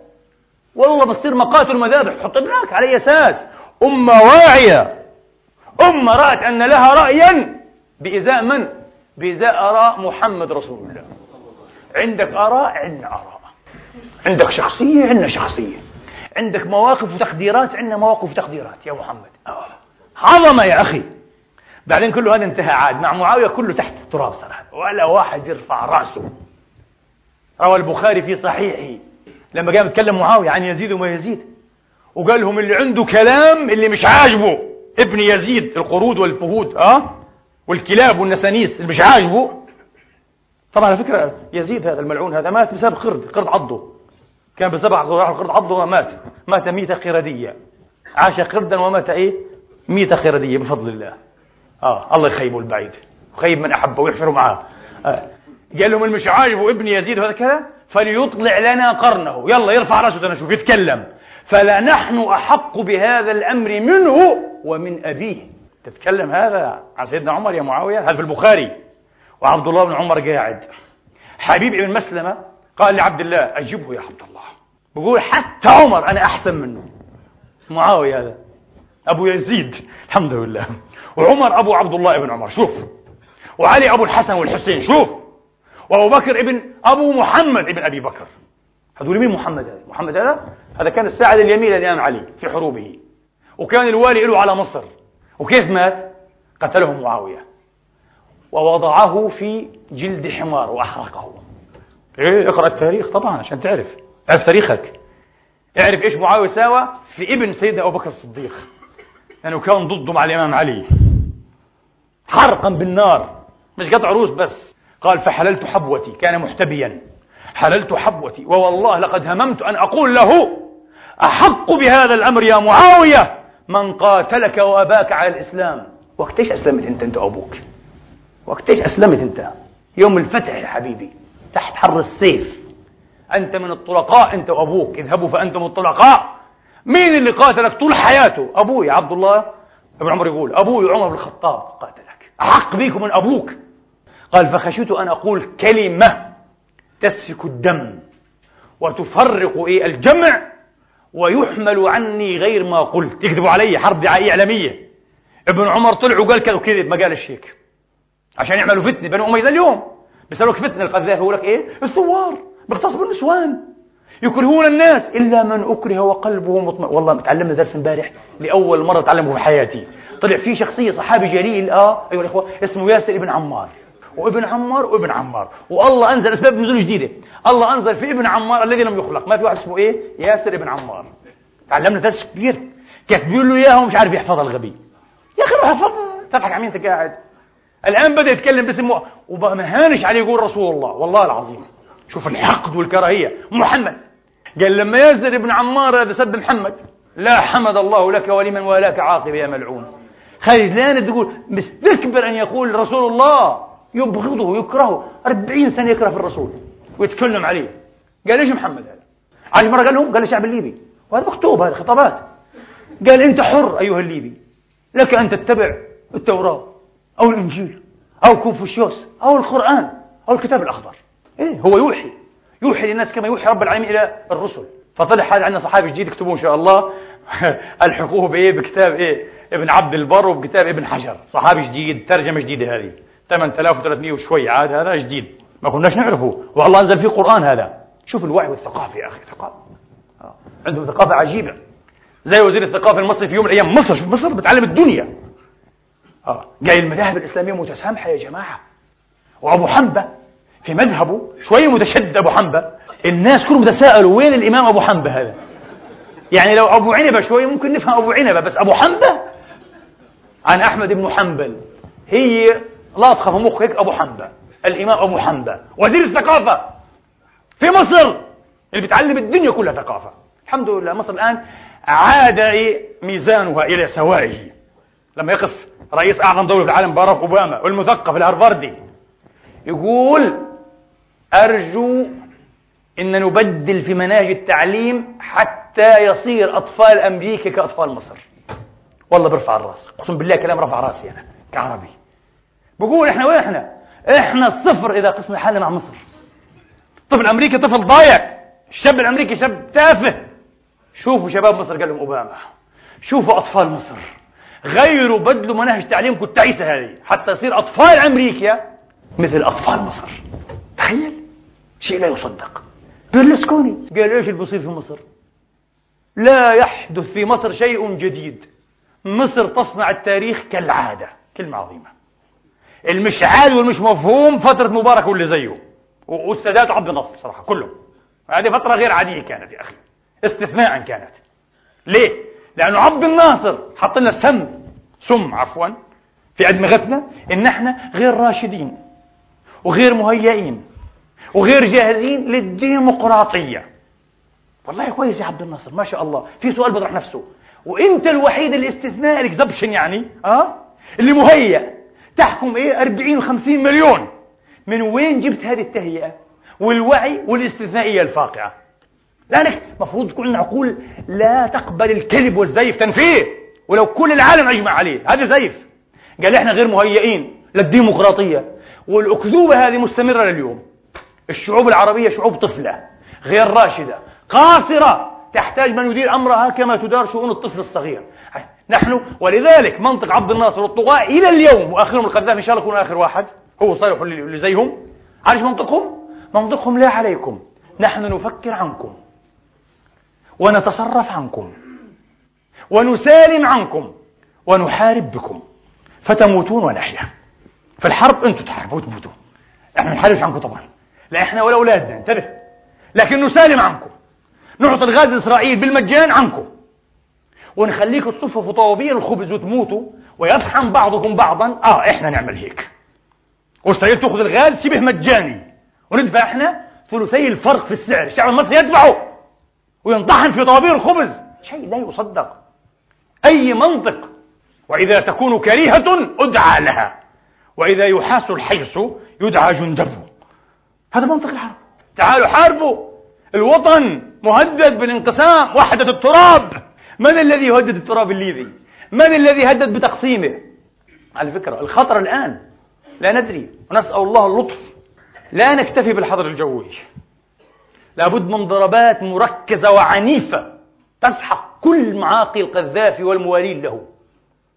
A: والله بتصير مقاتل مذابح حط ابنك على أساس أمة واعية. أمة رأت أن لها رايا بإزاء من؟ بازاء اراء محمد رسول الله. عندك آراء عندنا آراء. عندك شخصية عندنا شخصية. عندك مواقف وتقديرات عندنا مواقف وتقديرات. يا محمد. آه. عظمة يا أخي. بعدين كله هذا انتهى عاد. مع معاوية كله تحت التراب صار ولا واحد يرفع رأسه. روى البخاري في صحيحه. لما قام يتكلم معاوية عن يزيد وما يزيد. وقال لهم اللي عنده كلام اللي مش عاجبه. ابن يزيد القرود والفهود آه والكلاب والنسانيس اللي مش عاجبه. طبعا على فكرة يزيد هذا الملعون هذا مات بسبب قرد قرد عضه. كان بسبب قرد عضه ومات. مات ميتة قردية عاش قردا ومات إيه؟ ميتة خردية بفضل الله. آه الله يخيبه البعيد وخيب من أحبه ويحشره معاه آه. قال لهم المش عاجبه ابن يزيد وهذا كذا فليطلع لنا قرنه. يلا يرفع رأسه نشوف يتكلم. فلا نحن أحق بهذا الأمر منه ومن أبيه. تتكلم هذا عن سيدنا عمر يا معاوية؟ هذا في البخاري. وعبد الله بن عمر قاعد. حبيب ابن مسلمة قال لعبد الله أجبه يا عبد الله. بقول حتى عمر أنا أحسن منه. معاوية هذا. أبو يزيد. الحمد لله. وعمر أبو عبد الله بن عمر. شوف. وعلي أبو الحسن والحسين. شوف. وأبو بكر ابن أبو محمد ابن أبي بكر. هذول مين محمد هذا؟ محمد هذا؟ هذا كان الساعد اليمين للإمام علي في حروبه. وكان الوالي له على مصر. وكيف مات؟ قتله معاوية. ووضعه في جلد حمار وأحرقه. إيه اقرأ التاريخ طبعا عشان تعرف. اعرف تاريخك. اعرف إيش معاوية ساوى في ابن سيدنا أبو بكر الصديق. لأنه يعني كان ضده مع الإمام علي. حرقا بالنار. مش قطع عروس بس. قال فحللت حبوتي كان محتبيا. حللت حبوتي. ووالله لقد هممت أن أقول له أحق بهذا الأمر يا معاوية؟ من قاتلك وأباك على الإسلام. وقتيش أسلمت أنت أنت وأبوك؟ وقتيش أسلمت أنت؟ يوم الفتح يا حبيبي تحت حر السيف. أنت من الطلقاء أنت وأبوك. اذهبوا فأنتم الطلقاء. مين اللي قاتلك طول حياته؟ أبوي عبد الله ابن عمر يقول. أبوي عمر بن الخطاب قاتلك. أحق بيكم من أبوك. قال فخشيت أن أقول كلمة تسفك الدم وتفرق إيه؟ الجمع ويحمل عني غير ما قلت. يكذبوا علي حرب دعائية إعلامية. ابن عمر طلع وقال كذا وكذب ما قال الشيك. عشان يعملوا فتنة بنو أمية اليوم. بيسألوك فتنة القذافي يقول لك إيه؟ الثوار بيغتصبوا النسوان. يكرهون الناس إلا من أكره وقلبه مطمئن. والله تعلمنا درس امبارح لأول مرة تعلمه في حياتي. طلع في شخصية صحابي جليل آه أيها الإخوة اسمه ياسر ابن عمار. وابن عمار وابن عمار. والله أنزل أسباب نزول جديدة. الله أنزل في ابن عمار الذي لم يخلق. ما في واحد اسمه إيه؟ ياسر ابن عمار. تعلمنا درس كبير. كاتبين له إياها ومش عارف يحفظها الغبي. يا أخي حفظها تضحك على مين أنت قاعد؟ الآن بدأ يتكلم باسم وما هانش عليه يقول رسول الله. والله العظيم. شوف الحقد والكراهية. محمد. قال لما ياسر ابن عمار هذا سب محمد. لا حمد الله لك ولمن والاك عاقب يا ملعون. خجلان تقول مستكبر أن يقول رسول الله. يبغضه يكرهه أربعين سنة يكره في الرسول. ويتكلم عليه. قال ليش محمد هذا؟ عاش مرة قال لهم قال الشعب الليبي. وهذا مكتوب هذه خطابات. قال أنت حر أيها الليبي. لك أن تتبع التوراة أو الإنجيل أو كونفوشيوس أو القرآن أو الكتاب الأخضر. إيه هو يوحي. يوحي للناس كما يوحي رب العالمين إلى الرسل. فطلع هذا عندنا صحابي جديد اكتبوه إن شاء الله. الحقوه بإيه؟ بكتاب إيه؟ ابن عبد البر وبكتاب ابن حجر. صحابي جديد ترجمة جديدة هذه. 8300 وشوي عاد هذا جديد. ما كناش نعرفه. والله أنزل فيه قرآن هذا. شوف الوعي والثقافة يا أخي ثقافة. آه. عندهم ثقافة عجيبة. زي وزير الثقافة المصري في يوم من الأيام مصر شوف مصر بتعلم الدنيا. آه. جاي المذاهب الإسلامية متسامحة يا جماعة. وأبو حنبة في مذهبه شوية متشدد أبو حنبة الناس كلهم تساءلوا وين الإمام أبو حنبة هذا؟ يعني لو أبو عنبة شوية ممكن نفهم أبو عنبة بس أبو حنبة عن أحمد بن حنبل. هي لاطخة في مخك أبو حنبة الإمام أبو حنبة وزير الثقافة. في مصر اللي بتعلم الدنيا كلها ثقافة. الحمد لله مصر الآن عاد ميزانها إلى سوائه. لما يقف رئيس أعظم دولة في العالم باراك أوباما والمثقف الهارفاردي يقول أرجو أن نبدل في مناهج التعليم حتى يصير أطفال أمريكا كأطفال مصر. والله برفع الرأس. أقسم بالله كلام رفع رأسي أنا كعربي. بقول إحنا وين إحنا؟ إحنا الصفر إذا قسنا حالنا مع مصر. الطفل الأمريكي طفل ضايع. الشاب الأمريكي شاب تافه. شوفوا شباب مصر قال لهم أوباما. شوفوا أطفال مصر. غيروا بدلوا مناهج تعليمكم التعيسة هذه. حتى يصير أطفال أمريكا مثل أطفال مصر. تخيل. شيء لا يصدق. بيرلسكوني. قال إيش اللي في مصر؟ لا يحدث في مصر شيء جديد. مصر تصنع التاريخ كالعادة كلمة عظيمة. المش عادي والمش مفهوم فترة مبارك واللي زيه. والسادات وعبد الناصر صراحة كلهم. هذه فترة غير عادية كانت يا أخي. استثناء كانت. ليه؟ لأنه عبد الناصر حط لنا سم سم عفوا في أدمغتنا إن إحنا غير راشدين وغير مهيئين وغير جاهزين للديمقراطية. والله كويس يا عبد الناصر ما شاء الله. في سؤال بيطرح نفسه. وإنت الوحيد الاستثناء الاكزبشن يعني آه؟ اللي مهيأ تحكم إيه؟ 40 و50 مليون. من وين جبت هذه التهيئة؟ والوعي والاستثنائية الفاقعة. لأنك مفروض تكون عندنا عقول لا تقبل الكذب والزيف تنفيه. ولو كل العالم أجمع عليه. هذا زيف. قال إحنا غير مهيئين للديمقراطية. والأكذوبة هذه مستمرة لليوم. الشعوب العربية شعوب طفلة غير راشدة قاصرة تحتاج من يدير أمرها كما تدار شؤون الطفل الصغير. نحن. ولذلك منطق عبد الناصر والطغاة إلى اليوم وآخرهم القذافي إن شاء الله يكون آخر واحد. هو صالح اللي زيهم عارف منطقهم؟ منطقهم لا عليكم. نحن نفكر عنكم. ونتصرف عنكم. ونسالم عنكم. ونحارب بكم.
C: فتموتون ونحيا. في الحرب أنتم تحاربوا وتموتوا إحنا ما نحاربش عنكم طبعا. لا إحنا ولا أولادنا انتبه. لكن نسالم عنكم. نعطي الغاز اسرائيل بالمجان عنكم. ونخليكم تصفوا في طوابير الخبز وتموتوا ويطحن بعضكم بعضا. آه إحنا نعمل هيك. واسرائيل تأخذ الغاز شبه مجاني. وندفع إحنا ثلثي الفرق في السعر. الشعب المصري يدفعه. وينطحن في طوابير الخبز. شيء لا يصدق. أي منطق. وإذا تكون كريهة أدعى لها. وإذا يحاس الحيص يدعى جندبه. هذا منطق الحرب تعالوا حاربوا. الوطن مهدد بالانقسام وحدة التراب. من الذي يهدد التراب الليبي؟ من الذي هدد بتقسيمه؟ على فكرة الخطر الآن. لا ندري. ونسأل الله اللطف. لا نكتفي بالحظر الجوي. لابد من ضربات مركزة وعنيفة تسحق كل معاقي القذافي والموالين له.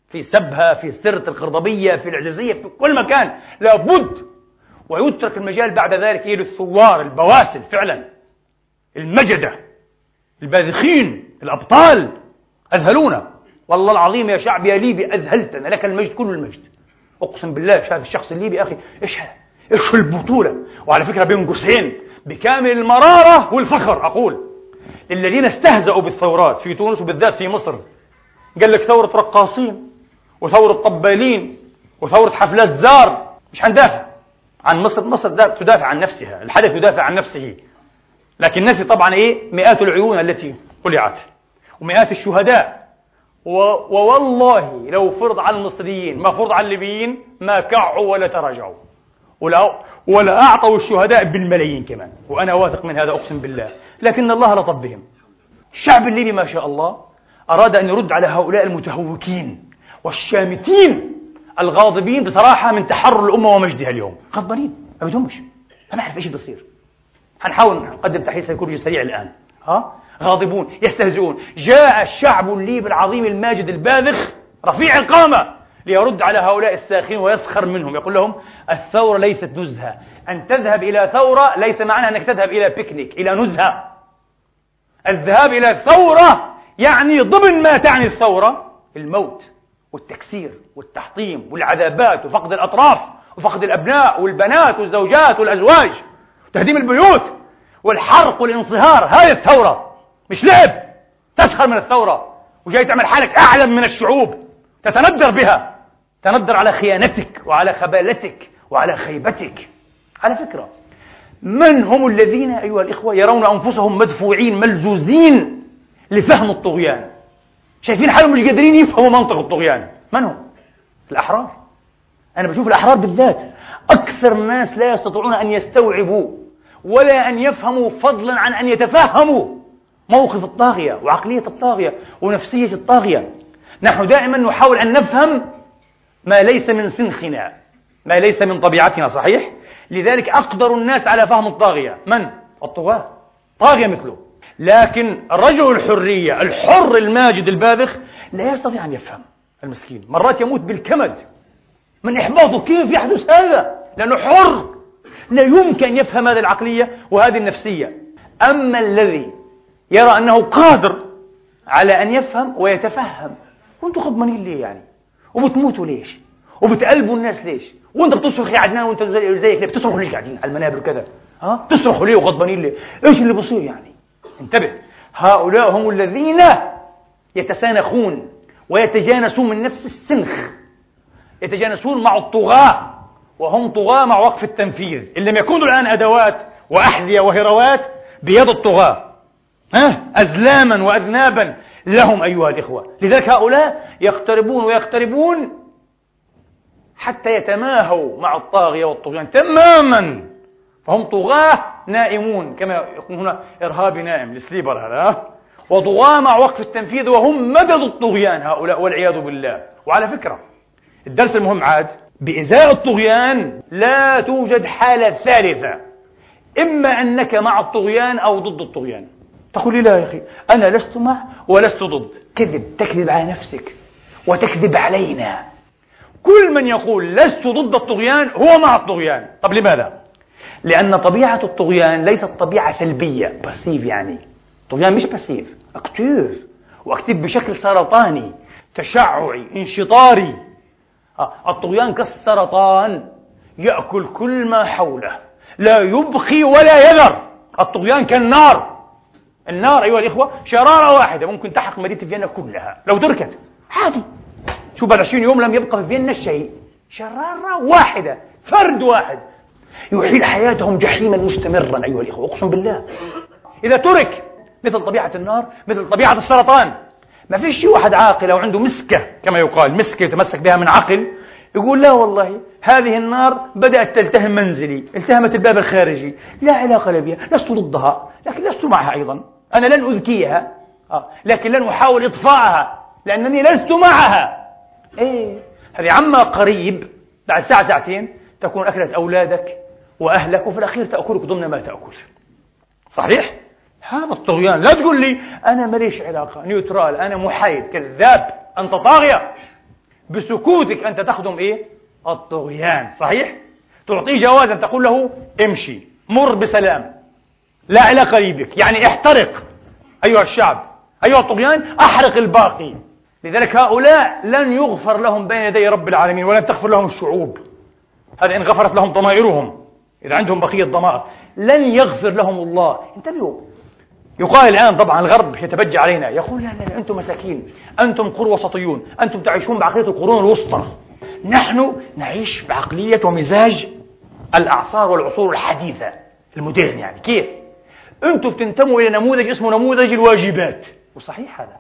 C: في سبها في سرة القرضبية في العجزية في كل مكان. لابد. ويترك المجال بعد ذلك إلى الثوار البواسل فعلا. المجدة. الباذخين الأبطال. أذهلونا. والله العظيم يا شعب يا ليبي أذهلتنا. لك المجد كل المجد. أقسم بالله شايف الشخص الليبي أخي إيش إيش البطولة؟ وعلى فكرة بين قوسين بكامل المرارة والفخر. أقول الذين استهزأوا بالثورات في تونس وبالذات في مصر قال لك ثورة رقاصين وثورة طبالين وثورة حفلات زار. مش حندافع عن مصر مصر تدافع عن نفسها الحدث يدافع عن نفسه. لكن الناس طبعا إيه؟ مئات العيون التي قلعت. ومئات الشهداء. ووالله لو فرض على المصريين ما فرض على الليبيين ما كعوا ولا تراجعوا. ولا ولا أعطوا الشهداء بالملايين كمان. وأنا واثق من هذا أقسم بالله. لكن الله لطف بهم. الشعب الليبي ما شاء الله أراد أن يرد على هؤلاء المتهوكين والشامتين الغاضبين بصراحة من تحرر الأمة ومجدها اليوم. غضبانين ما بدهمش. ما نعرف إيش بيصير. هنحاول نقدم تحليل سيكولوجي سريع الآن. ها؟ غاضبون يستهزئون. جاء الشعب الليبي العظيم الماجد الباذخ رفيع القامة ليرد على هؤلاء الساخرين ويسخر منهم. يقول لهم الثورة ليست نزهة. أن تذهب إلى ثورة ليس معناها أنك تذهب إلى بيكنيك إلى نزهة. الذهاب إلى الثورة يعني ضمن ما تعني الثورة الموت والتكسير والتحطيم والعذابات وفقد الأطراف وفقد الأبناء والبنات والزوجات والأزواج تهديم البيوت والحرق والانصهار. هذه الثورة مش لعب. تسخر من الثورة وجاي تعمل حالك أعلم من الشعوب. تتندر بها. تندر على خيانتك وعلى خبالتك وعلى خيبتك. على فكرة من هم الذين أيها الإخوة يرون أنفسهم مدفوعين ملزوزين لفهم الطغيان؟ شايفين حالهم مش قادرين يفهموا منطق الطغيان. من هم؟ الأحرار. أنا بشوف الأحرار بالذات. أكثر الناس لا يستطيعون أن يستوعبوا ولا أن يفهموا فضلا عن أن يتفهموا. موقف الطاغية وعقلية الطاغية ونفسية الطاغية. نحن دائما نحاول أن نفهم ما ليس من سنخنا ما ليس من طبيعتنا صحيح؟ لذلك أقدر الناس على فهم الطاغية. من؟ الطغاة. طاغية مثله. لكن رجل الحرية الحر الماجد الباذخ لا يستطيع أن يفهم المسكين. مرات يموت بالكمد. من إحباطه كيف يحدث هذا؟ لأنه حر. لا يمكن أن يفهم هذه العقلية وهذه النفسية. أما الذي يرى أنه قادر على أن يفهم ويتفهم وأنتم غضبانين ليه يعني؟ وبتموتوا ليش؟ وبتقلبوا الناس ليش؟ وأنت بتصرخ يا عدنان وأنت زيك ليه؟ بتصرخوا ليش قاعدين على المنابر كذا؟ ها؟ بتصرخوا ليه وغضبانين ليه؟ إيش اللي بصير يعني؟ انتبه هؤلاء هم الذين يتسانخون ويتجانسون من نفس السنخ يتجانسون مع الطغاة وهم طغاة مع وقف التنفيذ إن لم يكونوا الآن أدوات وأحذية وهروات بيد الطغاة؟ أزلاما وأذنابا لهم أيها الإخوة. لذلك هؤلاء يقتربون ويقتربون حتى يتماهوا مع الطاغية والطغيان تماما. فهم طغاة نائمون كما يقول هنا إرهابي نائم السليبر هذا وطغاة مع وقف التنفيذ وهم مدد الطغيان هؤلاء والعياذ بالله. وعلى فكرة الدرس المهم عاد بإزاء الطغيان لا توجد حالة ثالثة إما أنك مع الطغيان أو ضد الطغيان. تقول لي لا يا أخي أنا لست مع ولست ضد. كذب تكذب على نفسك وتكذب علينا. كل من يقول لست ضد الطغيان هو مع الطغيان. طب لماذا؟ لأن طبيعة الطغيان ليست طبيعة سلبية باسيف يعني. الطغيان مش passive active و active بشكل سرطاني تشععي انشطاري. آه. الطغيان كالسرطان يأكل كل ما حوله لا يبقي ولا يذر. الطغيان كالنار. النار أيها الإخوة شرارة واحدة ممكن تحرق مدينة فيينا كلها. لو تركت. عادي. شو بعد 20 يوم لم يبقى في فيينا شيء. شرارة واحدة فرد واحد. يحيل حياتهم جحيما مستمرا أيها الإخوة. أقسم بالله. إذا ترك مثل طبيعة النار مثل طبيعة السرطان ما فيش واحد عاقل أو عنده مسكة كما يقال مسكة يتمسك بها من عقل يقول لا والله هذه النار بدأت تلتهم منزلي التهمت الباب الخارجي لا علاقة لي بها لست ضدها لكن لست معها أيضا. أنا لن أذكيها. آه. لكن لن أحاول إطفاءها لأنني لست معها. إيه. هذه عما قريب بعد ساعة ساعتين تكون أكلت أولادك وأهلك وفي الأخير تأكلك ضمن ما تأكل. صحيح؟ هذا الطغيان. لا تقول لي أنا ماليش علاقة نيوترال أنا محايد كذاب أنت طاغية. بسكوتك أنت تخدم إيه؟ الطغيان. صحيح؟ تعطيه جوازا تقول له امشي مر بسلام. لا علاقة لي بك. يعني احترق. أيها الشعب أيها الطغيان أحرق الباقي. لذلك هؤلاء لن يغفر لهم بين يدي رب العالمين ولن تغفر لهم الشعوب. هذا إن غفرت لهم ضمائرهم إذا عندهم بقية ضمائر لن يغفر لهم الله. انتبهوا. يقال الآن طبعا الغرب يتبجى علينا. يقول لا لا, لا أنتم مساكين. أنتم قر وسطيون. أنتم تعيشون بعقلية القرون الوسطى. نحن نعيش بعقلية ومزاج الأعصار والعصور الحديثة. المودرن يعني. كيف؟ أنتم بتنتموا إلى نموذج اسمه نموذج الواجبات. وصحيح هذا.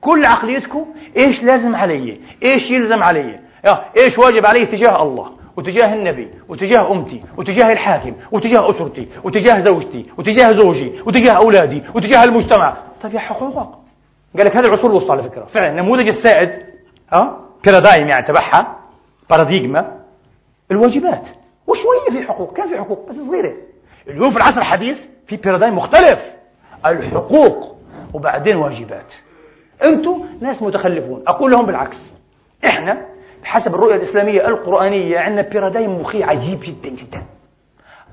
C: كل عقليتكم إيش لازم علي؟ إيش يلزم علي؟ إيش واجب علي تجاه الله وتجاه النبي وتجاه أمتي وتجاه الحاكم وتجاه أسرتي وتجاه زوجتي وتجاه زوجي وتجاه أولادي وتجاه المجتمع. طيب يا حقوقك قال لك هذا العصور الوسطى على فكرة. فعلا النموذج السائد ها بارادايم يعني تبعها باراديجما الواجبات. وشوية في حقوق كان في حقوق بس صغيرة. اليوم في العصر الحديث في بارادايم مختلف. الحقوق وبعدين واجبات. أنتم ناس متخلفون. أقول لهم بالعكس. إحنا بحسب الرؤية الإسلامية القرآنية عندنا بيرادايم مخي عجيب جدا جدا.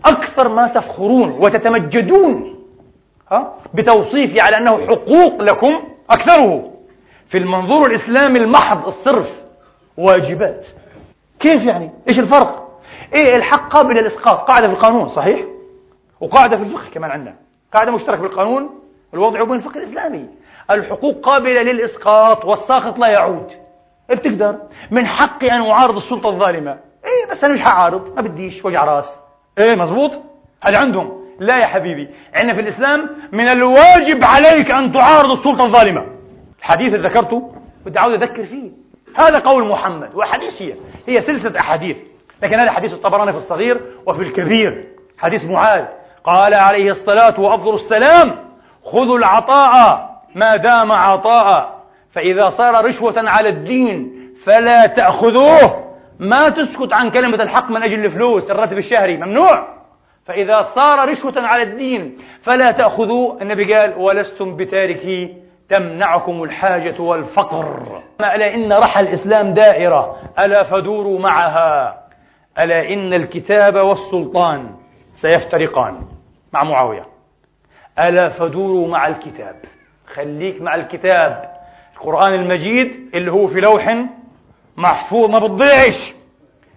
C: أكثر ما تفخرون وتتمجدون ها بتوصيفي على أنه حقوق لكم أكثره. في المنظور الإسلامي المحض الصرف واجبات. كيف يعني؟ إيش الفرق؟ إيه الحق قابل للإسقاط؟ قاعدة في القانون صحيح؟ وقاعدة في الفقه كمان عندنا. قاعدة مشتركة بالقانون الوضع بين الفقه الإسلامي. الحقوق قابلة للإسقاط والساقط لا يعود. بتقدر. من حقي أن أعارض السلطة الظالمة. إيه بس أنا مش هعارض. ما بديش وجع راس. إيه مزبوط هذا عندهم. لا يا حبيبي. عندنا في الإسلام من الواجب عليك أن تعارض السلطة الظالمة. الحديث اللي ذكرته بدي عاوز أذكر فيه. هذا قول محمد وحديث هي. هي سلسلة أحاديث. لكن هذا حديث الطبراني في الصغير وفي الكبير. حديث معاذ. قال عليه الصلاة وأفضل السلام خذوا العطاء ما دام عطاء. فإذا صار رشوة على الدين فلا تأخذوه. ما تسكت عن كلمة الحق من أجل الفلوس الراتب الشهري ممنوع. فإذا صار رشوة على الدين فلا تأخذوه النبي قال ولستم بتاركي تمنعكم الحاجة والفقر. ألا إن رحى الإسلام دائرة ألا فدوروا معها. ألا إن الكتاب والسلطان سيفترقان مع معاوية. ألا فدوروا مع الكتاب. خليك مع الكتاب. القرآن المجيد اللي هو في لوح محفوظ ما بتضيعش.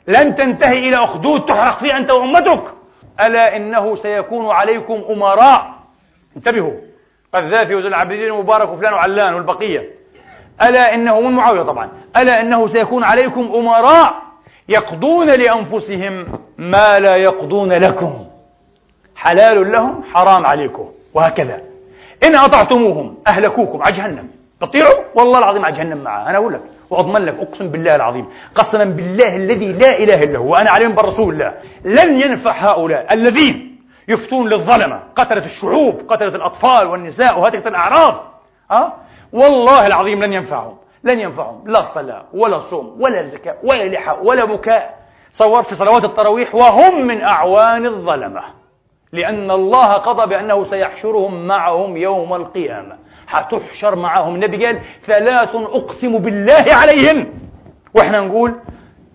C: لن تنتهي إلى أخدود تحرق فيه أنت وأمتك. ألا إنه سيكون عليكم أمراء. انتبهوا. قذافي وزل العابدين ومبارك وفلان وعلان والبقية. ألا إنه من معاوية طبعا. ألا إنه سيكون عليكم أمراء يقضون لأنفسهم ما لا يقضون لكم. حلال لهم حرام عليكم. وهكذا. إن أطعتموهم أهلكوكم على جهنم. تطيعوا؟ والله العظيم على جهنم معاه أنا أقول لك وأضمن لك أقسم بالله العظيم. قسما بالله الذي لا إله إلا هو وأنا عليهم برسول الله. لن ينفع هؤلاء الذين يفتون للظلمة قتلة الشعوب قتلة الأطفال والنساء وهتكة الأعراض أه؟ والله العظيم لن ينفعهم. لن ينفعهم. لا صلاة ولا صوم ولا زكاة ولا لحى ولا بكاء. صور في صلوات التراويح وهم من أعوان الظلمة. لأن الله قضى بأنه سيحشرهم معهم يوم القيامة. حتحشر معهم. النبي قال ثلاث أقسم بالله عليهن وإحنا نقول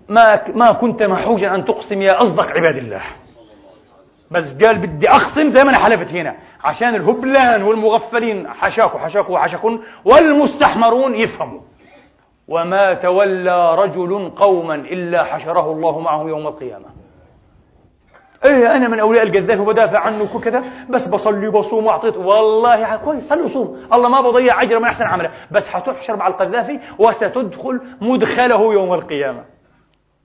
C: ما ما كنت محوجا أن تقسم يا أصدق عباد الله. بس قال بدي أقسم زي ما أنا حلفت هنا. عشان الهبلان والمغفلين. حشاكوا حشاكوا وحشكون والمستحمرون يفهموا. وما تولى رجل قوما إلا حشره الله معه يوم القيامة. إيه أنا من أولياء القذافي وبدافع عنه وكذا بس بصلي وبصوم وأعطيت. والله كويس صلي وصوم. الله ما بضيع أجر من أحسن عمله. بس حتحشر مع القذافي وستدخل مدخله يوم القيامة.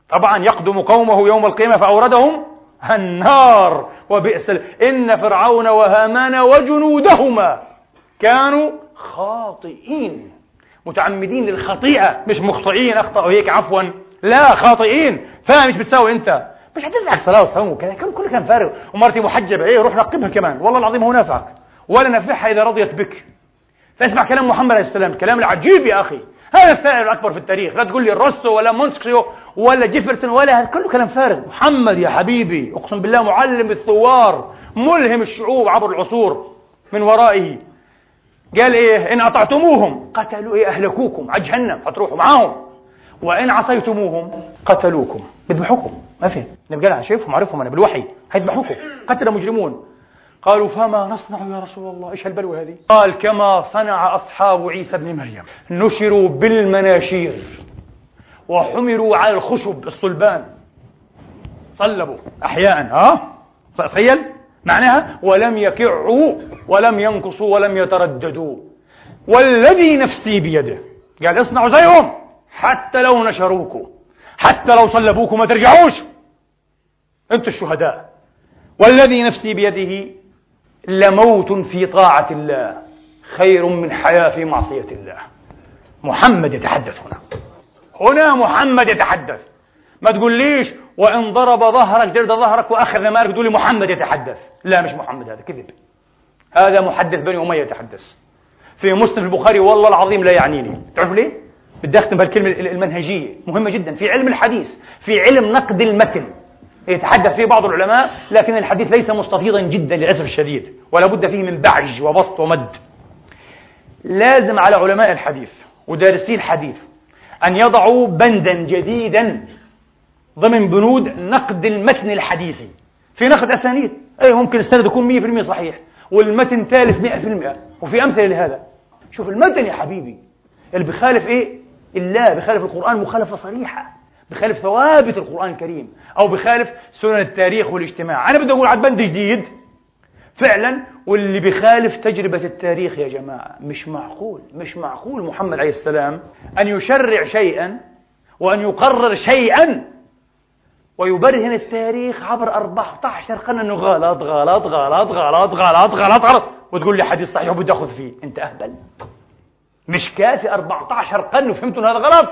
C: طبعا يقدم قومه يوم القيامة فأوردهم النار وبئس إن فرعون وهامان وجنودهما كانوا خاطئين. متعمدين للخطيئة مش مخطئين أخطأوا هيك عفوا. لا خاطئين. فاهم مش بتساوي أنت؟ مش هتنفعك صلاه وصوم وكذا. كله كان فارغ. ومرتي محجبه إيه روح نقبها كمان. والله العظيم هو نافعك. ولا نفعها إذا رضيت بك. فاسمع كلام محمد عليه السلام. الكلام العجيب يا أخي. هذا الثائر الأكبر في التاريخ. لا تقول لي روسو ولا مونتسكيو ولا جيفرسون ولا هذا. كله كلام فارغ. محمد يا حبيبي. أقسم بالله معلم الثوار. ملهم الشعوب عبر العصور. من ورائه. قال إيه إن أطعتموهم قتلوا إيه أهلكوكم. على جهنم حتروحوا معاهم. وإن عصيتموهم قتلوكم. بذبحوكم ما في. النبي قال شايفهم عارفهم أنا بالوحي. هيذبحوكم قتل مجرمون. قالوا فما نصنع يا رسول الله؟ إيش هالبلوى هذه؟ قال كما صنع أصحاب عيسى ابن مريم. نشروا بالمناشير. وحمروا على الخشب الصلبان. صلبوا احياء. ها؟ تخيل. معناها ولم يكعوا ولم ينقصوا ولم يترددوا. والذي نفسي بيده. قال اصنعوا زيهم. حتى لو نشروكم حتى لو صلبوكم ما ترجعوش. أنتم الشهداء. والذي نفسي بيده لموت في طاعة الله خير من حياة في معصية الله. محمد يتحدث هنا. هنا محمد يتحدث. ما تقوليش وإن ضرب ظهرك جلد ظهرك وأخذ مالك تقول لي محمد يتحدث. لا مش محمد هذا كذب. هذا محدث بني أمية يتحدث. في مسلم البخاري والله العظيم لا يعنيني. تعرفوا ليه؟ بدي أختم بهالكلمة المنهجية. مهمة جدا. في علم الحديث في علم نقد المتن. يتحدث فيه بعض العلماء لكن الحديث ليس مستفيضا جدا للأسف الشديد ولا بد فيه من بعج وبسط ومد. لازم على علماء الحديث ودارسي الحديث أن يضعوا بندا جديدا ضمن بنود نقد المتن الحديثي. في نقد أسانيد. أي ممكن السند يكون 100% صحيح والمتن ثالث 100% وفي أمثلة لهذا. شوف المتن يا حبيبي اللي بخالف إيه؟ الله بخالف القرآن مخالفة صريحة. بخالف ثوابت القرآن الكريم أو بخالف سنن التاريخ والاجتماع. أنا بدي أقول بند جديد. فعلا واللي بخالف تجربة التاريخ يا جماعة مش معقول مش معقول محمد عليه السلام أن يشرع شيئا وأن يقرر شيئا ويبرهن التاريخ عبر 14 قرن إنه غلط غلط غلط غلط غلط غلط غلط. وتقول لي حديث صحيح وبدي أخذ فيه. أنت أهبل. مش كافي 14 قرن وفهمتوا هذا غلط.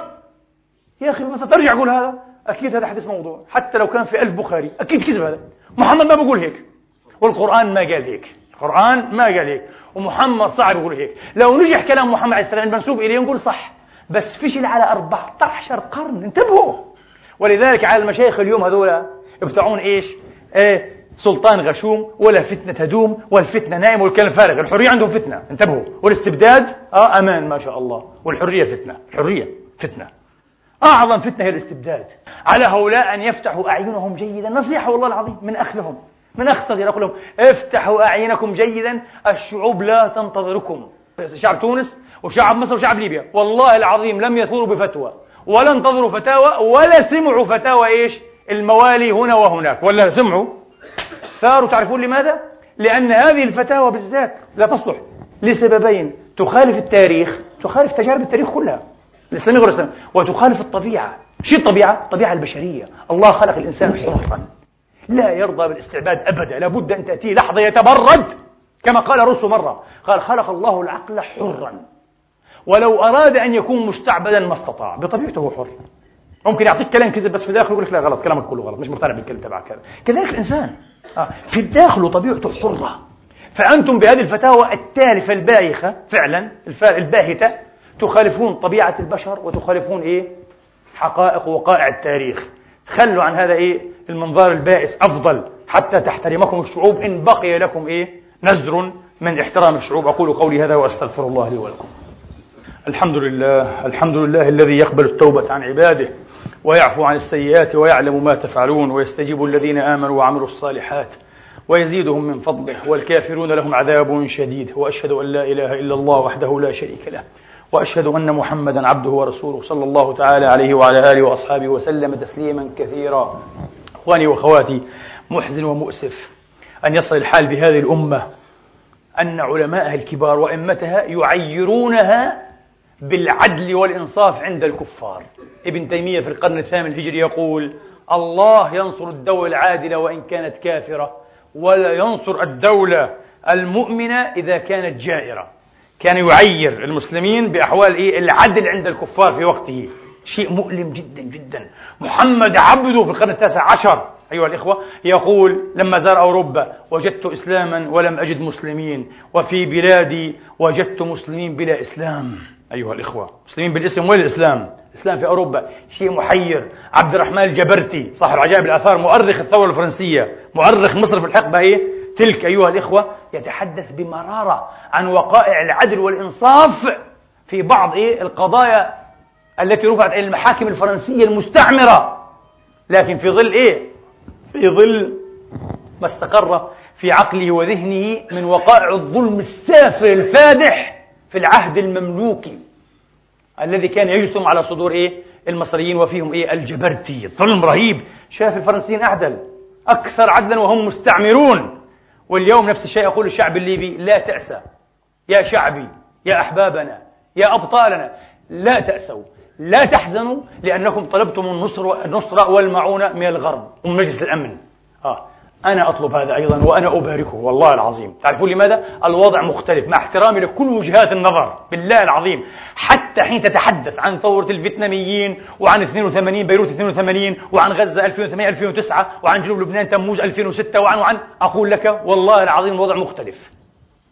C: يا أخي مثلا ترجع قول هذا؟ أكيد هذا حديث موضوع. حتى لو كان في ألف بخاري. أكيد كذب هذا. محمد ما بقول هيك. والقرآن ما قال هيك. القرآن ما قال هيك. ومحمد صعب يقول هيك. لو نجح كلام محمد عليه السلام المنسوب إليه نقول صح. بس فشل على 14 قرن. انتبهوا. ولذلك على المشايخ اليوم هذول يبتعون إيش؟ إيه؟ سلطان غشوم ولا فتنة تدوم والفتنة نائم والكلام فارغ. الحرية عندهم فتنة. انتبهوا. والاستبداد؟ آه أمان ما شاء الله. والحرية فتنة. الحرية فتنة. أعظم فتنة هي الاستبداد. على هؤلاء أن يفتحوا أعينهم جيدا. نصيحة والله العظيم من أخ لهم من أخ صغير أقول لهم افتحوا أعينكم جيدا. الشعوب لا تنتظركم. شعب تونس وشعب مصر وشعب ليبيا. والله العظيم لم يثوروا بفتوى ولا انتظروا فتاوى ولا سمعوا فتاوى إيش؟ الموالي هنا وهناك. ولا سمعوا. ثاروا. تعرفون لماذا؟ لأن هذه الفتاوى بالذات لا تصلح لسببين. تخالف التاريخ تخالف تجارب التاريخ كلها. الإسلامية غير الإسلام وتخالف الطبيعة. شو الطبيعة؟ الطبيعة البشرية. الله خلق الإنسان حرا لا يرضى بالاستعباد أبدا. لابد أن تأتيه لحظة يتبرد. كما قال روسو مرة. قال خلق الله العقل حرا. ولو أراد أن يكون مستعبدا ما استطاع. بطبيعته حر. ممكن يعطيك كلام كذب بس في الداخل يقول لك لا غلط. كلامك كله غلط. مش مقتنع بالكلام تبعك. هذا كذلك الإنسان. آه. في الداخل طبيعته حرة. فأنتم بهذه الفتاوى التالفة البايخة. فعلا. الباهتة. تخالفون طبيعة البشر وتخالفون إيه؟ حقائق ووقائع التاريخ. خلوا عن هذا إيه؟ المنظار البائس أفضل حتى تحترمكم الشعوب. إن بقي لكم إيه؟ نزر من احترام الشعوب. أقول قولي هذا وأستغفر الله لي ولكم. الحمد لله الحمد لله الذي يقبل التوبة عن عباده ويعفو عن السيئات ويعلم ما تفعلون ويستجيب الذين آمنوا وعملوا الصالحات ويزيدهم من فضله والكافرون لهم عذاب شديد. وأشهد أن لا إله إلا الله وحده لا شريك له.
A: وأشهد أن محمدا عبده ورسوله صلى الله تعالى عليه وعلى آله وأصحابه وسلم تسليما كثيرا. إخواني وأخواتي محزن ومؤسف أن يصل الحال بهذه الأمة أن علماءها الكبار وأئمتها يعيرونها بالعدل والإنصاف عند الكفار. ابن تيمية في القرن الثامن الهجري يقول الله ينصر الدولة العادلة وإن كانت كافرة ولا ينصر الدولة المؤمنة إذا كانت جائرة. كان يعير المسلمين بأحوال إيه؟ العدل عند الكفار في وقته. شيء مؤلم جدا جدا. محمد عبده في القرن التاسع عشر أيها الإخوة يقول لما زار أوروبا وجدت إسلاما ولم أجد مسلمين وفي بلادي وجدت مسلمين بلا إسلام. أيها الإخوة مسلمين بالاسم والإسلام الإسلام؟ في أوروبا. شيء محير. عبد الرحمن الجبرتي صاحب عجائب الآثار مؤرخ الثورة الفرنسية مؤرخ مصر في الحقبة هي تلك أيها الإخوة يتحدث بمرارة عن وقائع العدل والإنصاف في بعض إيه القضايا التي رفعت إلى المحاكم الفرنسية المستعمرة. لكن في ظل إيه؟ في ظل ما استقر في عقله وذهنه من وقائع الظلم السافر الفادح في العهد المملوكي الذي كان يجثم على صدور إيه؟ المصريين وفيهم إيه؟ الجبرتي. ظلم رهيب. شاف الفرنسيين أعدل أكثر عدلا وهم مستعمرون. واليوم نفس الشيء يقول الشعب الليبي لا تأسى. يا شعبي يا أحبابنا يا أبطالنا لا تأسوا. لا تحزنوا لأنكم طلبتم النصر النصر والمعونة من الغرب ومن مجلس الأمن. آه. أنا أطلب هذا أيضا وأنا أباركه والله العظيم. تعرفون لماذا؟ الوضع مختلف مع احترامي لكل وجهات النظر بالله العظيم. حتى حين تتحدث عن ثورة الفيتناميين وعن 82 بيروت 82 وعن غزة 2008 2009 وعن جنوب لبنان تموز 2006 وعن وعن أقول لك والله العظيم الوضع مختلف.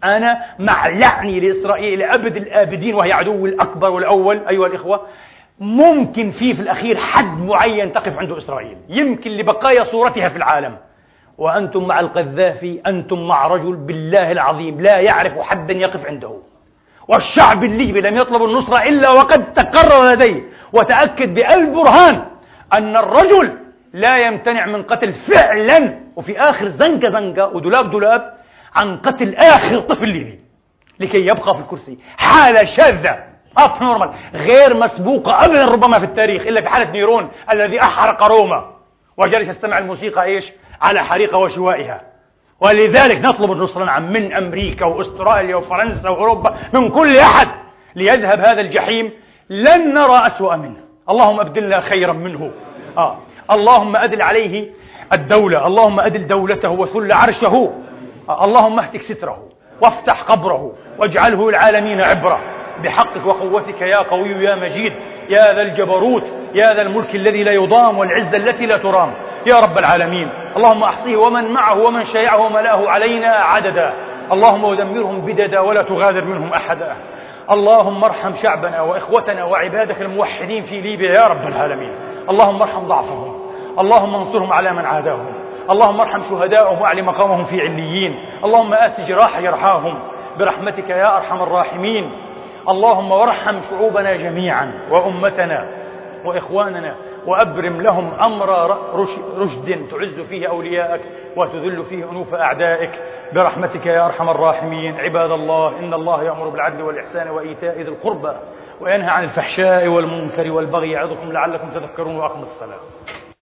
A: أنا مع لعني لإسرائيل لأبد الآبدين وهي عدو الأكبر والأول أيها الإخوة. ممكن في في الأخير حد معين تقف عنده إسرائيل. يمكن لبقايا صورتها في العالم. وأنتم مع القذافي أنتم مع رجل بالله العظيم لا يعرف حدا يقف عنده. والشعب الليبي لم يطلب النصرة إلا وقد تقرر لديه. وتأكد بألف برهان أن الرجل لا يمتنع من قتل فعلا. وفي آخر زنقة زنقة ودولاب دولاب عن قتل آخر طفل ليبي. لكي يبقى في الكرسي. حالة شاذة. abnormal غير مسبوقة أبدا ربما في التاريخ إلا في حالة نيرون الذي أحرق روما. وجلس يستمع الموسيقى إيش؟ على حريق وشوائها. ولذلك نطلب النصر نعم من أمريكا وأستراليا وفرنسا وأوروبا من كل أحد ليذهب هذا الجحيم. لن نرى أسوأ منه. اللهم أبدلنا خيرا منه. آه. اللهم أدل عليه الدولة. اللهم أدل دولته وثل عرشه. آه. اللهم اهتك ستره وافتح قبره واجعله العالمين عبرة. بحقك وقوتك يا قوي يا مجيد. يا ذا الجبروت. يا ذا الملك الذي لا يضام والعزة التي لا ترام. يا رب العالمين. اللهم أحصيه ومن معه ومن شيعه وملاه علينا عددا. اللهم ودمرهم بددا ولا تغادر منهم أحدا. اللهم ارحم شعبنا وإخوتنا وعبادك الموحدين في ليبيا يا رب العالمين. اللهم ارحم ضعفهم. اللهم انصرهم على من عاداهم. اللهم ارحم شهداءهم واعل مقامهم في عليين. اللهم آت جراح يرحاهم. برحمتك يا أرحم الراحمين. اللهم وارحم شعوبنا جميعا وأمتنا. وإخواننا وأبرم لهم أمر رشد تعز فيه أولياءك وتذل فيه أنوف أعدائك. برحمتك يا أرحم الراحمين. عباد الله إن الله يأمر بالعدل والإحسان وإيتاء ذي القربى وينهى عن الفحشاء والمنكر والبغي يعظكم لعلكم تذكرون وأقم الصلاة.